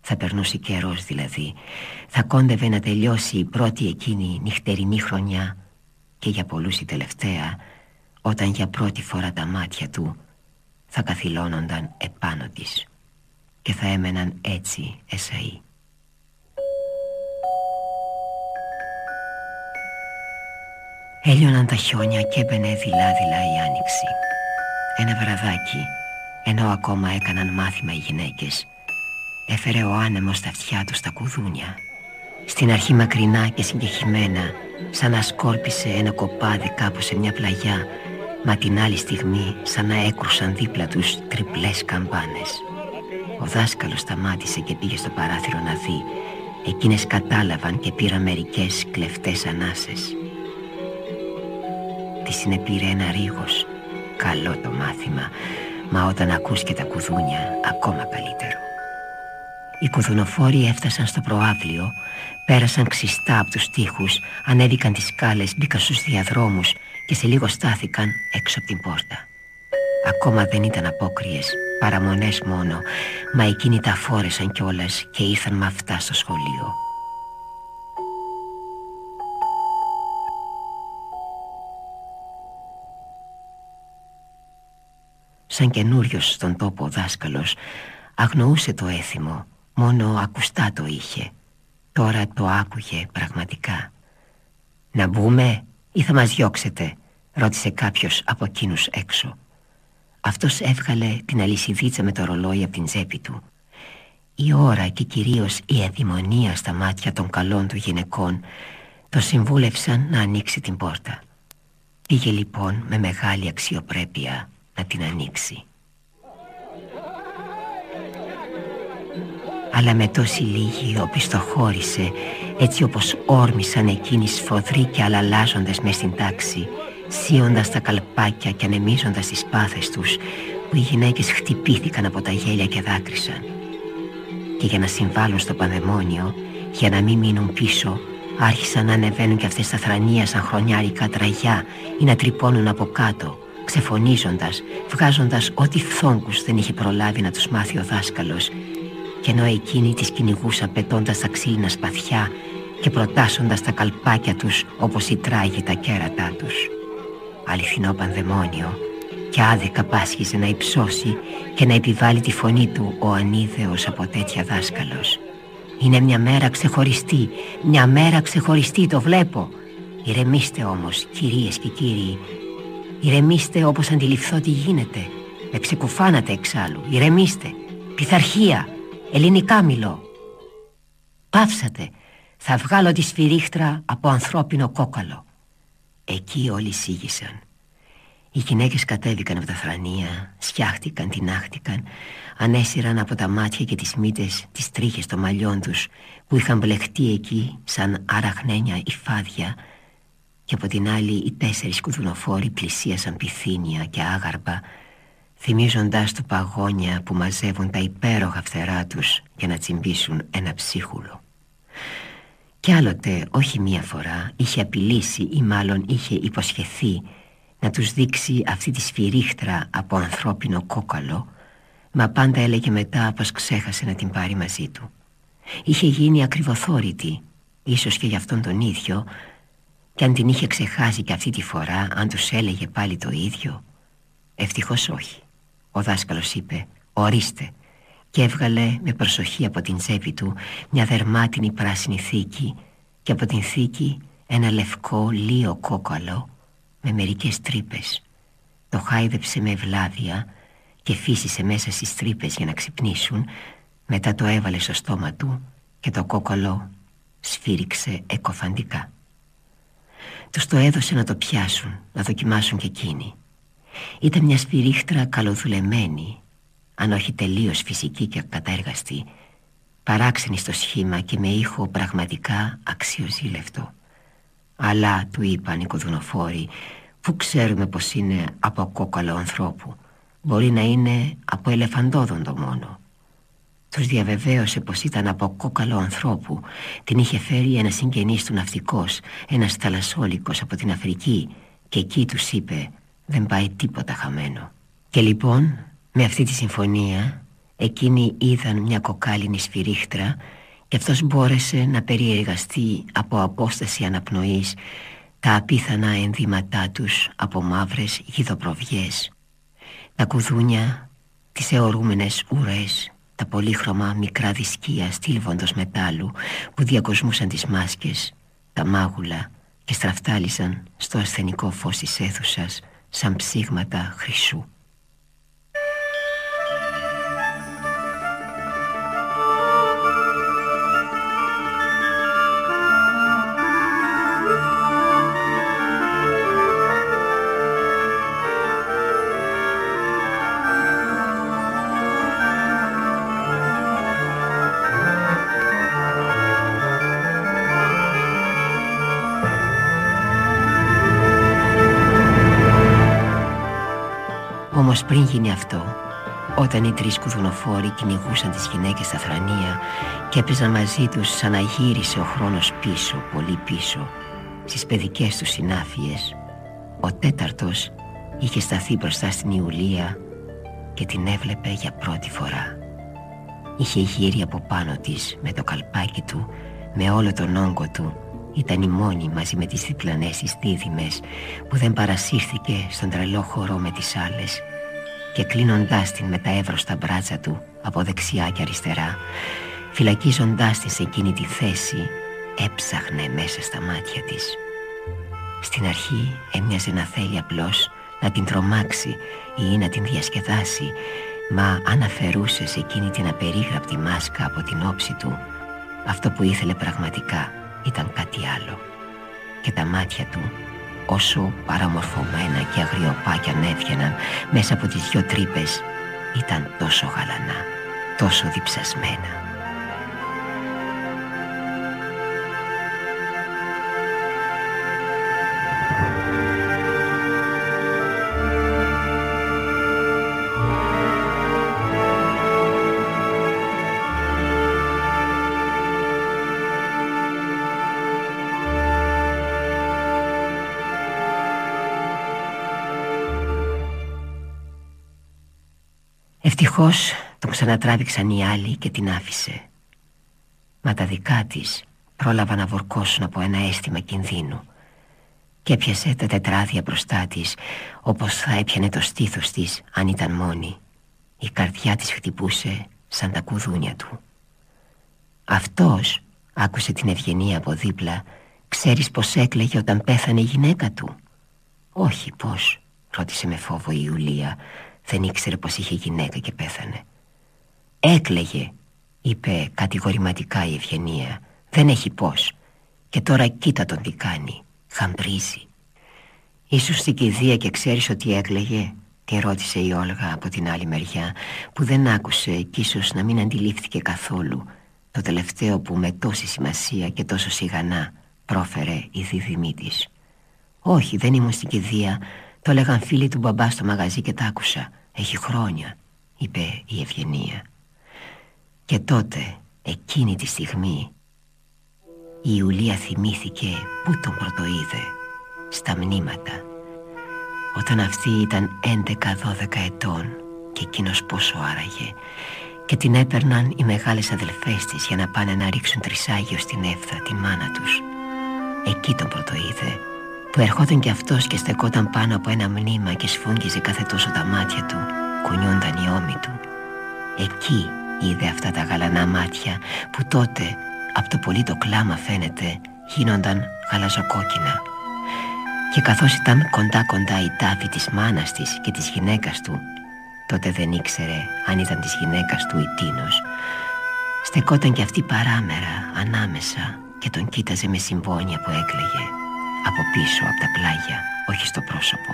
Θα περνούσε καιρός δηλαδή. Θα κόντευε να τελειώσει η πρώτη εκείνη νυχτερινή χρονιά και για πολλούς η τελευταία όταν για πρώτη φορά τα μάτια του θα καθυλώνονταν επάνω της και θα έμεναν έτσι εσαΐ. Έλειωναν τα χιόνια και έμπαινε δειλά-δειλά η άνοιξη. Ένα βραδάκι, ενώ ακόμα έκαναν μάθημα οι γυναίκες, έφερε ο άνεμος τα αυτιά τους στα κουδούνια. Στην αρχή μακρινά και συγκεχημένα, σαν να σκόρπισε ένα κοπάδι κάπου σε μια πλαγιά, μα την άλλη στιγμή σαν να έκρουσαν δίπλα τους τριπλές καμπάνες. Ο δάσκαλος σταμάτησε και πήγε στο παράθυρο να δει. Εκείνες κατάλαβαν και πήραν μερικές κλεφτές ανάσες. Της συνεπήρε ένα ρίγος Καλό το μάθημα Μα όταν ακούς και τα κουδούνια Ακόμα καλύτερο Οι κουδουνοφόροι έφτασαν στο προάβλιο Πέρασαν ξιστά από τους τοίχους Ανέβηκαν τις σκάλες Μπήκαν στους διαδρόμους Και σε λίγο στάθηκαν έξω από την πόρτα. Ακόμα δεν ήταν απόκριες Παραμονές μόνο Μα εκείνοι τα φόρεσαν κιόλας Και ήρθαν με αυτά στο σχολείο. Σαν καινούριος στον τόπο ο δάσκαλος αγνοούσε το έθιμο μόνο ακουστά το είχε. Τώρα το άκουγε πραγματικά. «Να μπούμε; Ή θα μας διώξετε» Ρώτησε κάποιος από εκείνους έξω. Αυτός έβγαλε την αλυσιδίτσα με το ρολόι από την τσέπη του. Η ώρα και κυρίως η αδημονία στα μάτια των καλών του γυναικών Το συμβούλευσαν να ανοίξει την πόρτα. Πήγε λοιπόν με μεγάλη αξιοπρέπεια να την ανοίξει αλλά με τόση λίγη οπισθοχώρησε έτσι όπως όρμησαν εκείνοι σφοδροί και αλαλάζοντες μες στην τάξη σύοντας τα καλπάκια και ανεμίζοντας τις πάθες τους που οι γυναίκες χτυπήθηκαν από τα γέλια και δάκρυσαν. Και για να συμβάλλουν στο πανδαιμόνιο για να μην μείνουν πίσω άρχισαν να ανεβαίνουν και αυτές τα θρανία σαν χρονιάρικα τραγιά ή να τρυπώνουν από κάτω ξεφωνίζοντας, βγάζοντας ό,τι φθόγκους δεν είχε προλάβει να τους μάθει ο δάσκαλος και ενώ εκείνοι τις κυνηγούσαν πετώντας τα ξύλινα σπαθιά και προτάσσοντας τα καλπάκια τους όπως οι τράγοι τα κέρατά τους. Αληθινό πανδαιμόνιο και άδικα πάσχιζε να υψώσει και να επιβάλλει τη φωνή του ο ανίδεος από τέτοια δάσκαλος. Είναι μια μέρα ξεχωριστή, μια μέρα ξεχωριστή το βλέπω. Ηρεμήστε όμως κυρίες και κύριοι, ηρεμήστε όπως αντιληφθώ τι γίνεται. Με ξεκουφάνατε εξάλλου, ηρεμήστε. Πειθαρχία, Ελληνικά μιλώ. Πάυσατε Θα βγάλω τη σφυρίχτρα από ανθρώπινο κόκαλο. Εκεί όλοι σίγησαν. Οι γυναίκες κατέβηκαν από τα θρανία Σκιάχτηκαν, τεινάχτηκαν Ανέσυραν από τα μάτια και τις μύτες Τις τρίχες των μαλλιών τους Που είχαν μπλεχτεί εκεί Σαν αραχνένια υφάδια. Και από την άλλη οι τέσσερις κουδουνοφόροι Πλησίασαν πυθύνια και άγαρπα θυμίζοντάς του παγόνια που μαζεύουν τα υπέροχα φτερά τους για να τσιμπήσουν ένα ψίχουλο. Κι άλλοτε, όχι μία φορά, είχε απειλήσει ή μάλλον είχε υποσχεθεί να τους δείξει αυτή τη σφυρίχτρα από ανθρώπινο κόκαλο, μα πάντα έλεγε μετά πως ξέχασε να την πάρει μαζί του. Είχε γίνει ακριβοθόρητη, ίσως και για αυτόν τον ίδιο, και αν την είχε ξεχάσει και αυτή τη φορά, αν τους έλεγε πάλι το ίδιο, ευτυχώς όχι. Ο δάσκαλος είπε «Ορίστε» και έβγαλε με προσοχή από την τσέπη του μια δερμάτινη πράσινη θήκη και από την θήκη ένα λευκό λίο κόκαλο με μερικές τρύπες. Το χάιδεψε με ευλάβεια και φύσισε μέσα στις τρύπες για να ξυπνήσουν μετά το έβαλε στο στόμα του και το κόκαλο σφύριξε εκοφαντικά. Τους το έδωσε να το πιάσουν, να δοκιμάσουν και εκείνοι. Ήταν μια σφυρίχτρα καλοδουλεμένη Αν όχι τελείως φυσική και κατέργαστη Παράξενη στο σχήμα και με ήχο πραγματικά αξιοζήλευτο. Αλλά του είπαν οι κοδουνοφόροι Πού ξέρουμε πως είναι από κόκαλο ανθρώπου. Μπορεί να είναι από ελεφαντόδοντο μόνο τους διαβεβαίωσε πως ήταν από κόκαλο ανθρώπου. Την είχε φέρει ένα συγγενής του ναυτικός Ένας θαλασσόλικος από την Αφρική Και εκεί τους είπε δεν πάει τίποτα χαμένο. Και λοιπόν με αυτή τη συμφωνία Εκείνοι είδαν μια κοκάλινη σφυρίχτρα Και αυτός μπόρεσε να περιεργαστεί από απόσταση αναπνοής Τα απίθανα ενδύματά τους από μαύρες γιδοπροβιές Τα κουδούνια, τις αιωρούμενες ουρές Τα πολύχρωμα μικρά δισκία στήλβοντος μετάλλου Που διακοσμούσαν τις μάσκες, τα μάγουλα Και στραφτάλισαν στο ασθενικό φως της αίθουσας σαν ψήγματα χρυσού. Πριν γίνει αυτό Όταν οι τρεις κουδουνοφόροι κυνηγούσαν τις γυναίκες στα θρανία Και έπαιζαν μαζί τους σαν να γύρισε ο χρόνος πίσω, πολύ πίσω Στις παιδικές τους συνάφειες Ο τέταρτος είχε σταθεί μπροστά στην Ιουλία Και την έβλεπε για πρώτη φορά. Είχε γύρει από πάνω της με το καλπάκι του Με όλο τον όγκο του. Ήταν η μόνη μαζί με τις διπλανές της δίδυμες που δεν παρασύρθηκε στον τρελό χορό με τις άλλες και κλείνοντάς την με τα εύρωστα μπράτσα του από δεξιά και αριστερά φυλακίζοντάς την σε εκείνη τη θέση έψαχνε μέσα στα μάτια της. Στην αρχή έμοιαζε να θέλει απλώς να την τρομάξει ή να την διασκεδάσει Μα αν αφαιρούσε εκείνη την απερίγραπτη μάσκα από την όψη του. Αυτό που ήθελε πραγματικά ήταν κάτι άλλο. Και τα μάτια του όσο παραμορφωμένα και αγριοπά κι ανέβγαιναν μέσα από τις δυο τρύπες ήταν τόσο γαλανά, τόσο διψασμένα Ευτυχώς τον ξανατράβηξαν οι άλλοι και την άφησε. Μα τα δικά της πρόλαβαν να βορκώσουν από ένα αίσθημα κινδύνου και έπιασε τα τετράδια μπροστά της όπως θα έπιανε το στήθος της αν ήταν μόνη. Η καρδιά της χτυπούσε σαν τα κουδούνια του. Αυτός άκουσε την ευγενία από δίπλα. Ξέρεις πως έκλαιγε όταν πέθανε η γυναίκα του; Όχι πως ρώτησε με φόβο η Ιουλία δεν ήξερε πως είχε γυναίκα και πέθανε. Έκλεγε Είπε κατηγορηματικά η Ευγενία. Δεν έχει πως Και τώρα κοίτα τον τι κάνει. Χαμπρίζει. Ίσως στην κηδεία και ξέρεις ότι έκλεγε Τη ρώτησε η Όλγα από την άλλη μεριά Που δεν άκουσε και ίσως να μην αντιλήφθηκε καθόλου Το τελευταίο που με τόση σημασία και τόσο σιγανά Πρόφερε η δίδυμή της. Όχι δεν ήμουν στην κηδεία το έλεγαν φίλοι του μπαμπά στο μαγαζί και τα άκουσα. Έχει χρόνια είπε η Ευγενία. Και τότε εκείνη τη στιγμή Η Ιουλία θυμήθηκε που τον πρωτοείδε Στα μνήματα. Όταν αυτή ήταν 11-12 ετών Και εκείνος πόσο άραγε Και την έπαιρναν οι μεγάλες αδελφές της Για να πάνε να ρίξουν τρισάγιο στην έφθα τη μάνα τους. Εκεί τον πρωτοείδε που ερχόταν κι αυτός και στεκόταν πάνω από ένα μνήμα και σφόγγιζε κάθε τόσο τα μάτια του, κουνιόνταν οι ώμοι του. Εκεί είδε αυτά τα γαλανά μάτια που τότε από το πολύ το κλάμα φαίνεται γίνονταν γαλαζοκόκκινα. Και καθώς ήταν κοντά κοντά η τάφη της μάνας της και της γυναίκας του, τότε δεν ήξερε αν ήταν της γυναίκας του ή τίνος. Στεκόταν κι αυτή παράμερα, ανάμεσα και τον κοίταζε με συμπόνια που έκλαιγε από πίσω από τα πλάγια, όχι στο πρόσωπο.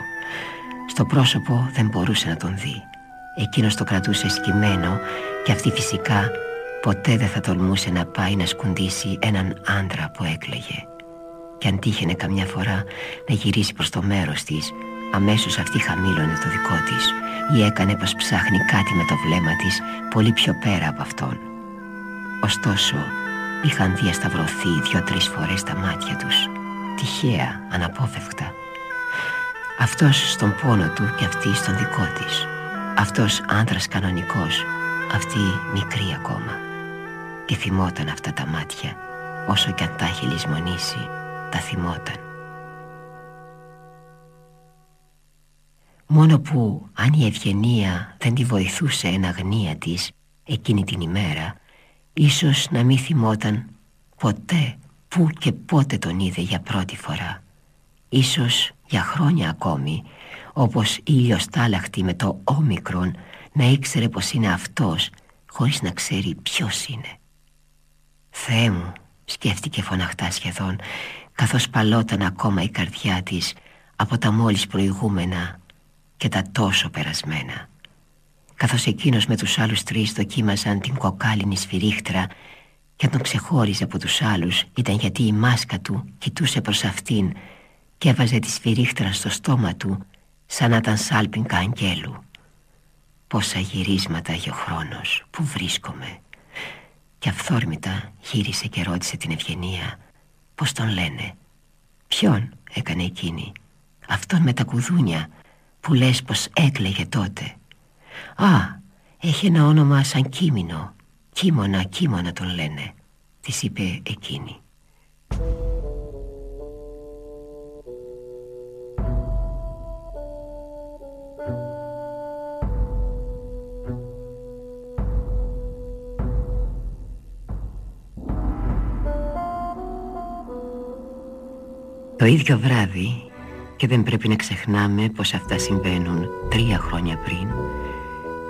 Στο πρόσωπο δεν μπορούσε να τον δει. Εκείνος το κρατούσε σκυμμένο και αυτή φυσικά ποτέ δεν θα τολμούσε να πάει να σκουντήσει έναν άντρα που έκλαιγε. Και αν τύχαινε καμιά φορά να γυρίσει προς το μέρος της, αμέσως αυτή χαμήλωνε το δικό της ή έκανε πως ψάχνει κάτι με το βλέμμα της πολύ πιο πέρα από αυτόν. Ωστόσο, είχαν διασταυρωθεί δυο-τρεις φορές τα μάτια τους τυχαία, αναπόφευκτα. Αυτός στον πόνο του και αυτή στον δικό της. Αυτός άντρας κανονικός, αυτή μικρή ακόμα. Και θυμόταν αυτά τα μάτια Όσο κι αν τα έχει λησμονήσει, τα θυμόταν. Μόνο που αν η ευγενία δεν τη βοηθούσε εν αγνία της εκείνη την ημέρα Ίσως να μην θυμόταν ποτέ Πού και πότε τον είδε για πρώτη φορά. Ίσως για χρόνια ακόμη Όπως ήλιος τάλαχτη με το όμικρον Να ήξερε πως είναι αυτός Χωρίς να ξέρει ποιος είναι. Θεέ μου Σκέφτηκε φωναχτά σχεδόν Καθώς παλόταν ακόμα η καρδιά της Από τα μόλις προηγούμενα Και τα τόσο περασμένα. Καθώς εκείνος με τους άλλους τρεις δοκίμαζαν την κοκάλινη σφυρίχτρα και αν τον ξεχώριζε από τους άλλους ήταν γιατί η μάσκα του κοιτούσε προς αυτήν και έβαζε τη σφυρίχτρα στο στόμα του σαν να ήταν σάλπινκα αγγέλου. Πόσα γυρίσματα έχει ο χρόνος, πού βρίσκομαι. Και αυθόρμητα γύρισε και ρώτησε την Ευγενία Πώς τον λένε Ποιον έκανε εκείνη Αυτόν με τα κουδούνια Που λες πως έκλαιγε τότε Α, έχει ένα όνομα σαν κείμενο Κίμωνα, κίμωνα τον λένε Της είπε εκείνη. Το ίδιο βράδυ και δεν πρέπει να ξεχνάμε πως αυτά συμβαίνουν τρία χρόνια πριν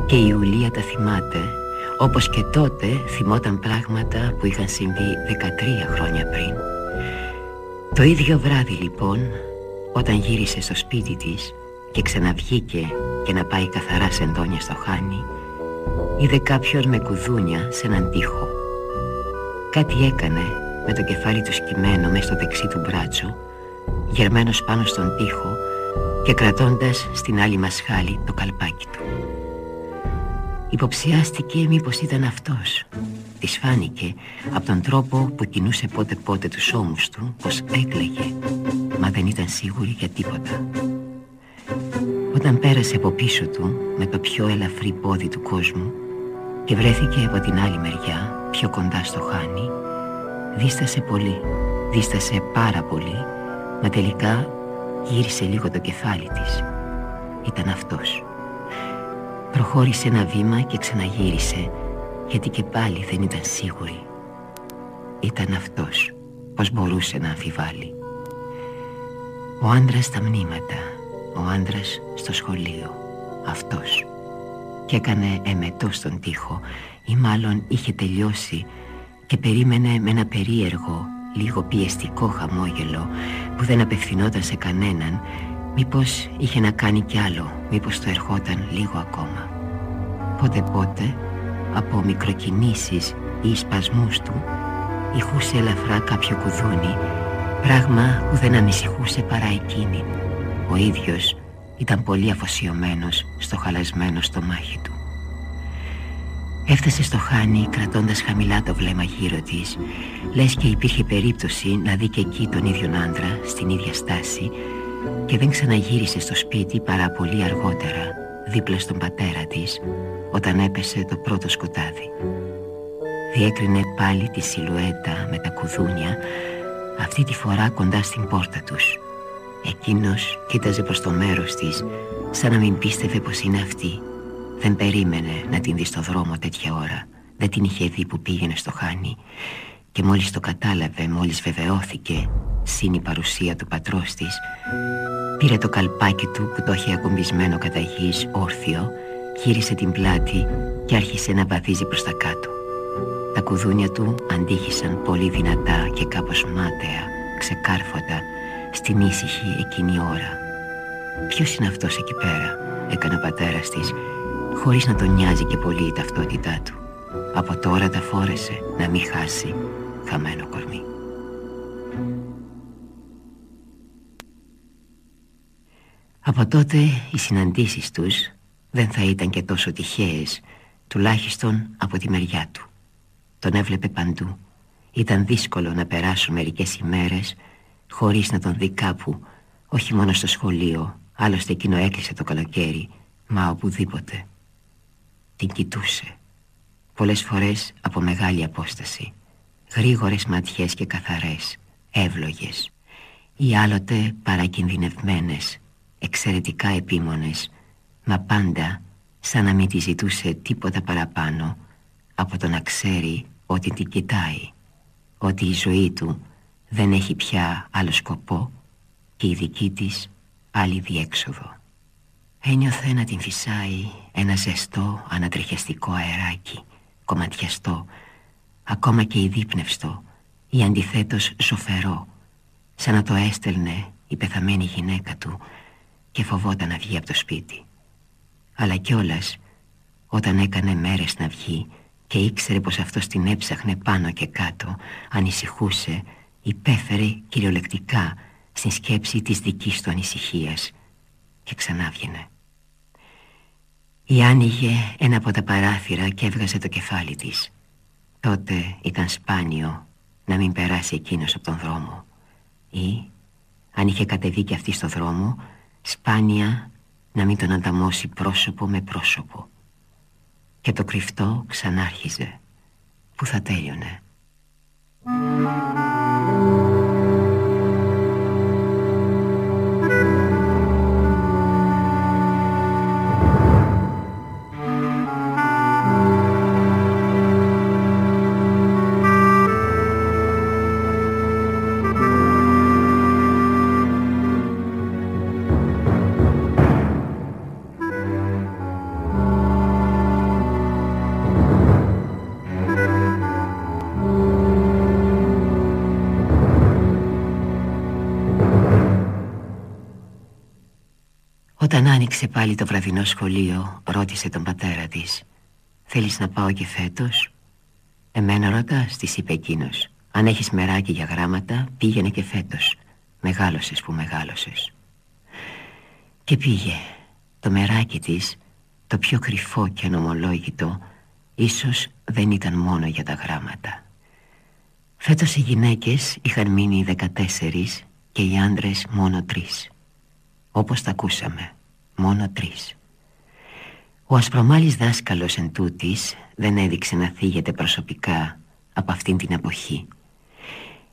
και η Ιουλία τα θυμάται όπως και τότε θυμόταν πράγματα που είχαν συμβεί 13 χρόνια πριν. Το ίδιο βράδυ λοιπόν όταν γύρισε στο σπίτι της και ξαναβγήκε και να πάει καθαρά σεντόνια στο χάνι είδε κάποιον με κουδούνια σε έναν τοίχο. Κάτι έκανε με το κεφάλι του σκυμμένο μέσα στο δεξί του μπράτσο γερμένος πάνω στον τοίχο και κρατώντας στην άλλη μασχάλη το καλπάκι του. Υποψιάστηκε μήπως ήταν αυτός. Της φάνηκε από τον τρόπο που κινούσε πότε πότε τους ώμους του πως έκλαιγε, μα δεν ήταν σίγουρη για τίποτα. Όταν πέρασε από πίσω του με το πιο ελαφρύ πόδι του κόσμου και βρέθηκε από την άλλη μεριά, πιο κοντά στο χάνι, δίστασε πολύ, δίστασε πάρα πολύ Μα τελικά γύρισε λίγο το κεφάλι της Ήταν αυτός Προχώρησε ένα βήμα και ξαναγύρισε Γιατί και πάλι δεν ήταν σίγουρη. Ήταν αυτός Πώς μπορούσε να αμφιβάλλει. Ο άντρας στα μνήματα Ο άντρας στο σχολείο Αυτός. Και έκανε εμετός στον τοίχο Ή μάλλον είχε τελειώσει Και περίμενε με ένα περίεργο λίγο πιεστικό χαμόγελο που δεν απευθυνόταν σε κανέναν μήπως είχε να κάνει κι άλλο, μήπως το ερχόταν λίγο ακόμα. Πότε πότε, από μικροκινήσεις ή σπασμούς του, ηχούσε ελαφρά κάποιο κουδούνι, πράγμα που δεν ανησυχούσε παρά εκείνη. Ο ίδιος ήταν πολύ αφοσιωμένος στο χαλασμένο στομάχι του. Έφτασε στο χάνι κρατώντας χαμηλά το βλέμμα γύρω της Λες και υπήρχε περίπτωση να δει και εκεί τον ίδιο άντρα στην ίδια στάση Και δεν ξαναγύρισε στο σπίτι παρά πολύ αργότερα Δίπλα στον πατέρα της Όταν έπεσε το πρώτο σκοτάδι. Διέκρινε πάλι τη σιλουέτα με τα κουδούνια Αυτή τη φορά κοντά στην πόρτα τους. Εκείνος κοίταζε προς το μέρος της Σαν να μην πίστευε πως είναι αυτή. Δεν περίμενε να την δει στο δρόμο τέτοια ώρα. Δεν την είχε δει που πήγαινε στο χάνι Και μόλις το κατάλαβε, μόλις βεβαιώθηκε Συν η παρουσία του πατρός της Πήρε το καλπάκι του που το είχε ακομπισμένο κατά γης όρθιο Γύρισε την πλάτη και άρχισε να βαδίζει προς τα κάτω. Τα κουδούνια του αντίχησαν πολύ δυνατά και κάπως μάταια Ξεκάρφωτα στην ήσυχη εκείνη ώρα. Ποιος είναι αυτός εκεί πέρα έκανε ο πατέρας της χωρίς να τον νοιάζει και πολύ η ταυτότητά του. Από τώρα τα φόρεσε να μην χάσει χαμένο κορμί. Από τότε οι συναντήσεις τους δεν θα ήταν και τόσο τυχαίες, τουλάχιστον από τη μεριά του. Τον έβλεπε παντού. Ήταν δύσκολο να περάσουν μερικές ημέρες χωρίς να τον δει κάπου, όχι μόνο στο σχολείο, άλλωστε εκείνο έκλεισε το καλοκαίρι, μα οπουδήποτε. Την κοιτούσε Πολλές φορές από μεγάλη απόσταση Γρήγορες ματιές και καθαρές Εύλογες. Ή άλλοτε παρακινδυνευμένες Εξαιρετικά επίμονες Μα πάντα σαν να μην τη ζητούσε τίποτα παραπάνω Από το να ξέρει ότι την κοιτάει Ότι η ζωή του δεν έχει πια άλλο σκοπό Και η δική της άλλη διέξοδο. Ένιωθε να την φυσάει ένα ζεστό ανατριχιαστικό αεράκι, κομματιαστό, ακόμα και ειδίπνευστο ή αντιθέτως ζωφερό, σαν να το έστελνε η πεθαμένη γυναίκα του και φοβόταν να βγει από το σπίτι. Αλλά κιόλας, όταν έκανε μέρες να βγει και ήξερε πως αυτός την έψαχνε πάνω και κάτω, ανησυχούσε, υπέφερε κυριολεκτικά στην σκέψη της δικής του ανησυχίας και ξανά Ή άνοιγε ένα από τα παράθυρα και έβγαζε το κεφάλι της. Τότε ήταν σπάνιο να μην περάσει εκείνος από τον δρόμο. Ή, αν είχε κατεβεί και αυτή στο δρόμο, σπάνια να μην τον ανταμώσει πρόσωπο με πρόσωπο. Και το κρυφτό ξανάρχιζε. Πού θα τέλειωνε; Όταν άνοιξε πάλι το βραδινό σχολείο Ρώτησε τον πατέρα της. Θέλεις να πάω και φέτος; Εμένα ρωτάς της είπε εκείνος. Αν έχεις μεράκι για γράμματα Πήγαινε και φέτος. Μεγάλωσες που μεγάλωσες Και πήγε. Το μεράκι της Το πιο κρυφό και ανομολόγητο Ίσως δεν ήταν μόνο για τα γράμματα. Φέτος οι γυναίκες είχαν μείνει 14 και οι άντρες μόνο τρεις. Όπως τα ακούσαμε, μόνο τρεις. Ο ασπρομάλης δάσκαλος εν τούτης δεν έδειξε να θίγεται προσωπικά από αυτήν την εποχή.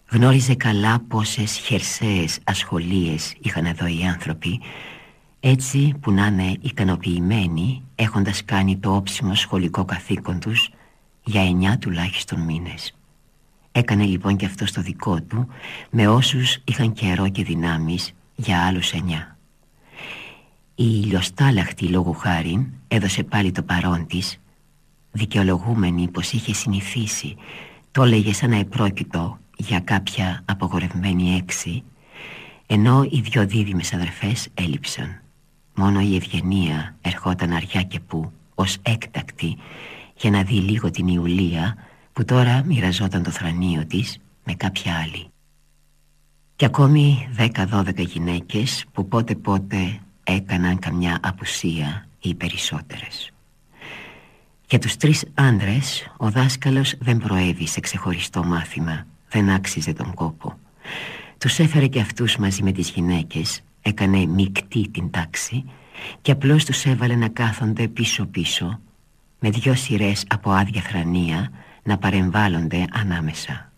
Γνώριζε καλά πόσες χερσαίες ασχολίες είχαν εδώ οι άνθρωποι έτσι που να είναι ικανοποιημένοι έχοντας κάνει το όψιμο σχολικό καθήκον τους για εννιά τουλάχιστον μήνες. Έκανε λοιπόν και αυτό το δικό του με όσους είχαν καιρό και δυνάμεις για άλλους εννιά. Η ηλιοστάλαχτη λόγου χάριν έδωσε πάλι το παρόν της Δικαιολογούμενη πως είχε συνηθίσει. Το έλεγε σαν να επρόκειτο για κάποια απογορευμένη έξι Ενώ οι δυο δίδυμες αδερφές έλειψαν. Μόνο η Ευγενία ερχόταν αριά και που Ως έκτακτη για να δει λίγο την Ιουλία Που τώρα μοιραζόταν το θρανίο της με κάποια άλλη. Και ακόμη δέκα-δώδεκα γυναίκες που πότε πότε έκαναν καμιά απουσία οι περισσότερες. Για τους τρεις άντρες ο δάσκαλος δεν προέβη σε ξεχωριστό μάθημα, δεν άξιζε τον κόπο. Τους έφερε και αυτούς μαζί με τις γυναίκες, έκανε μεικτή την τάξη και απλώς τους έβαλε να κάθονται πίσω-πίσω με δυο σειρές από άδεια θρανία να παρεμβάλλονται ανάμεσα.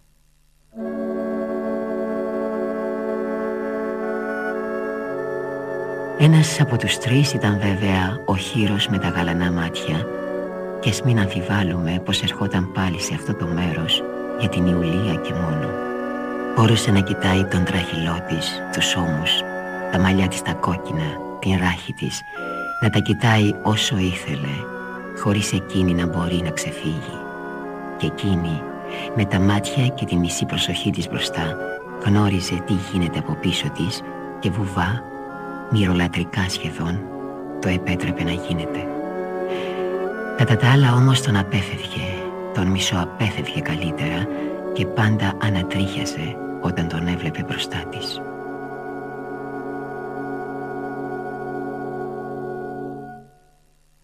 Ένας από τους τρεις ήταν βέβαια ο χείρος με τα γαλανά μάτια και ας μην αμφιβάλλουμε πως ερχόταν πάλι σε αυτό το μέρος για την Ιουλία και μόνο. Μπορούσε να κοιτάει τον τραχυλό της, τους ώμους, τα μαλλιά της τα κόκκινα, την ράχη της, να τα κοιτάει όσο ήθελε, χωρίς εκείνη να μπορεί να ξεφύγει. Και εκείνη, με τα μάτια και τη μισή προσοχή της μπροστά, γνώριζε τι γίνεται από πίσω της και βουβά μυρολατρικά σχεδόν, το επέτρεπε να γίνεται. Κατά τα άλλα όμως τον απέφευγε, τον μισοαπέφευγε καλύτερα και πάντα ανατρίχιαζε όταν τον έβλεπε μπροστά της.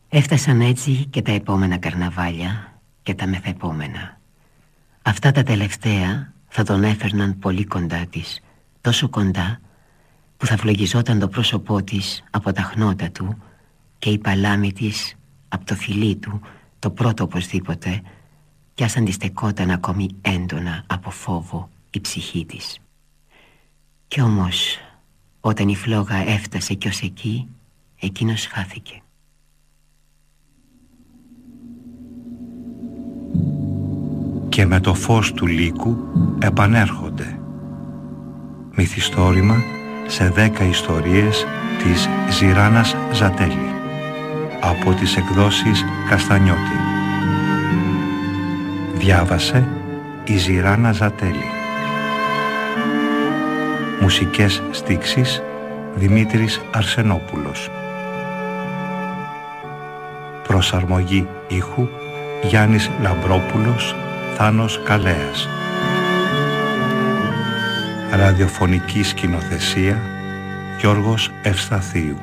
Έφτασαν έτσι και τα επόμενα καρναβάλια και τα μεθεπόμενα. Αυτά τα τελευταία θα τον έφερναν πολύ κοντά της, τόσο κοντά που θα φλογιζόταν το πρόσωπό της από τα χνότα του και η παλάμη της από το φιλί του το πρώτο οπωσδήποτε κι ας αντιστεκόταν ακόμη έντονα από φόβο η ψυχή της. Κι όμως όταν η φλόγα έφτασε κι ως εκεί εκείνος χάθηκε.
Και με το φως του λύκου επανέρχονται. Μυθιστόρημα σε δέκα ιστορίες της Ζηράνας Ζατέλη από τις εκδόσεις Καστανιώτη. Διάβασε η Ζηράνα Ζατέλη. Μουσικές στίξεις Δημήτρης Αρσενόπουλος. Προσαρμογή ήχου Γιάννης Λαμπρόπουλος Θάνος Καλέας. Ραδιοφωνική σκηνοθεσία Γιώργος Ευσταθίου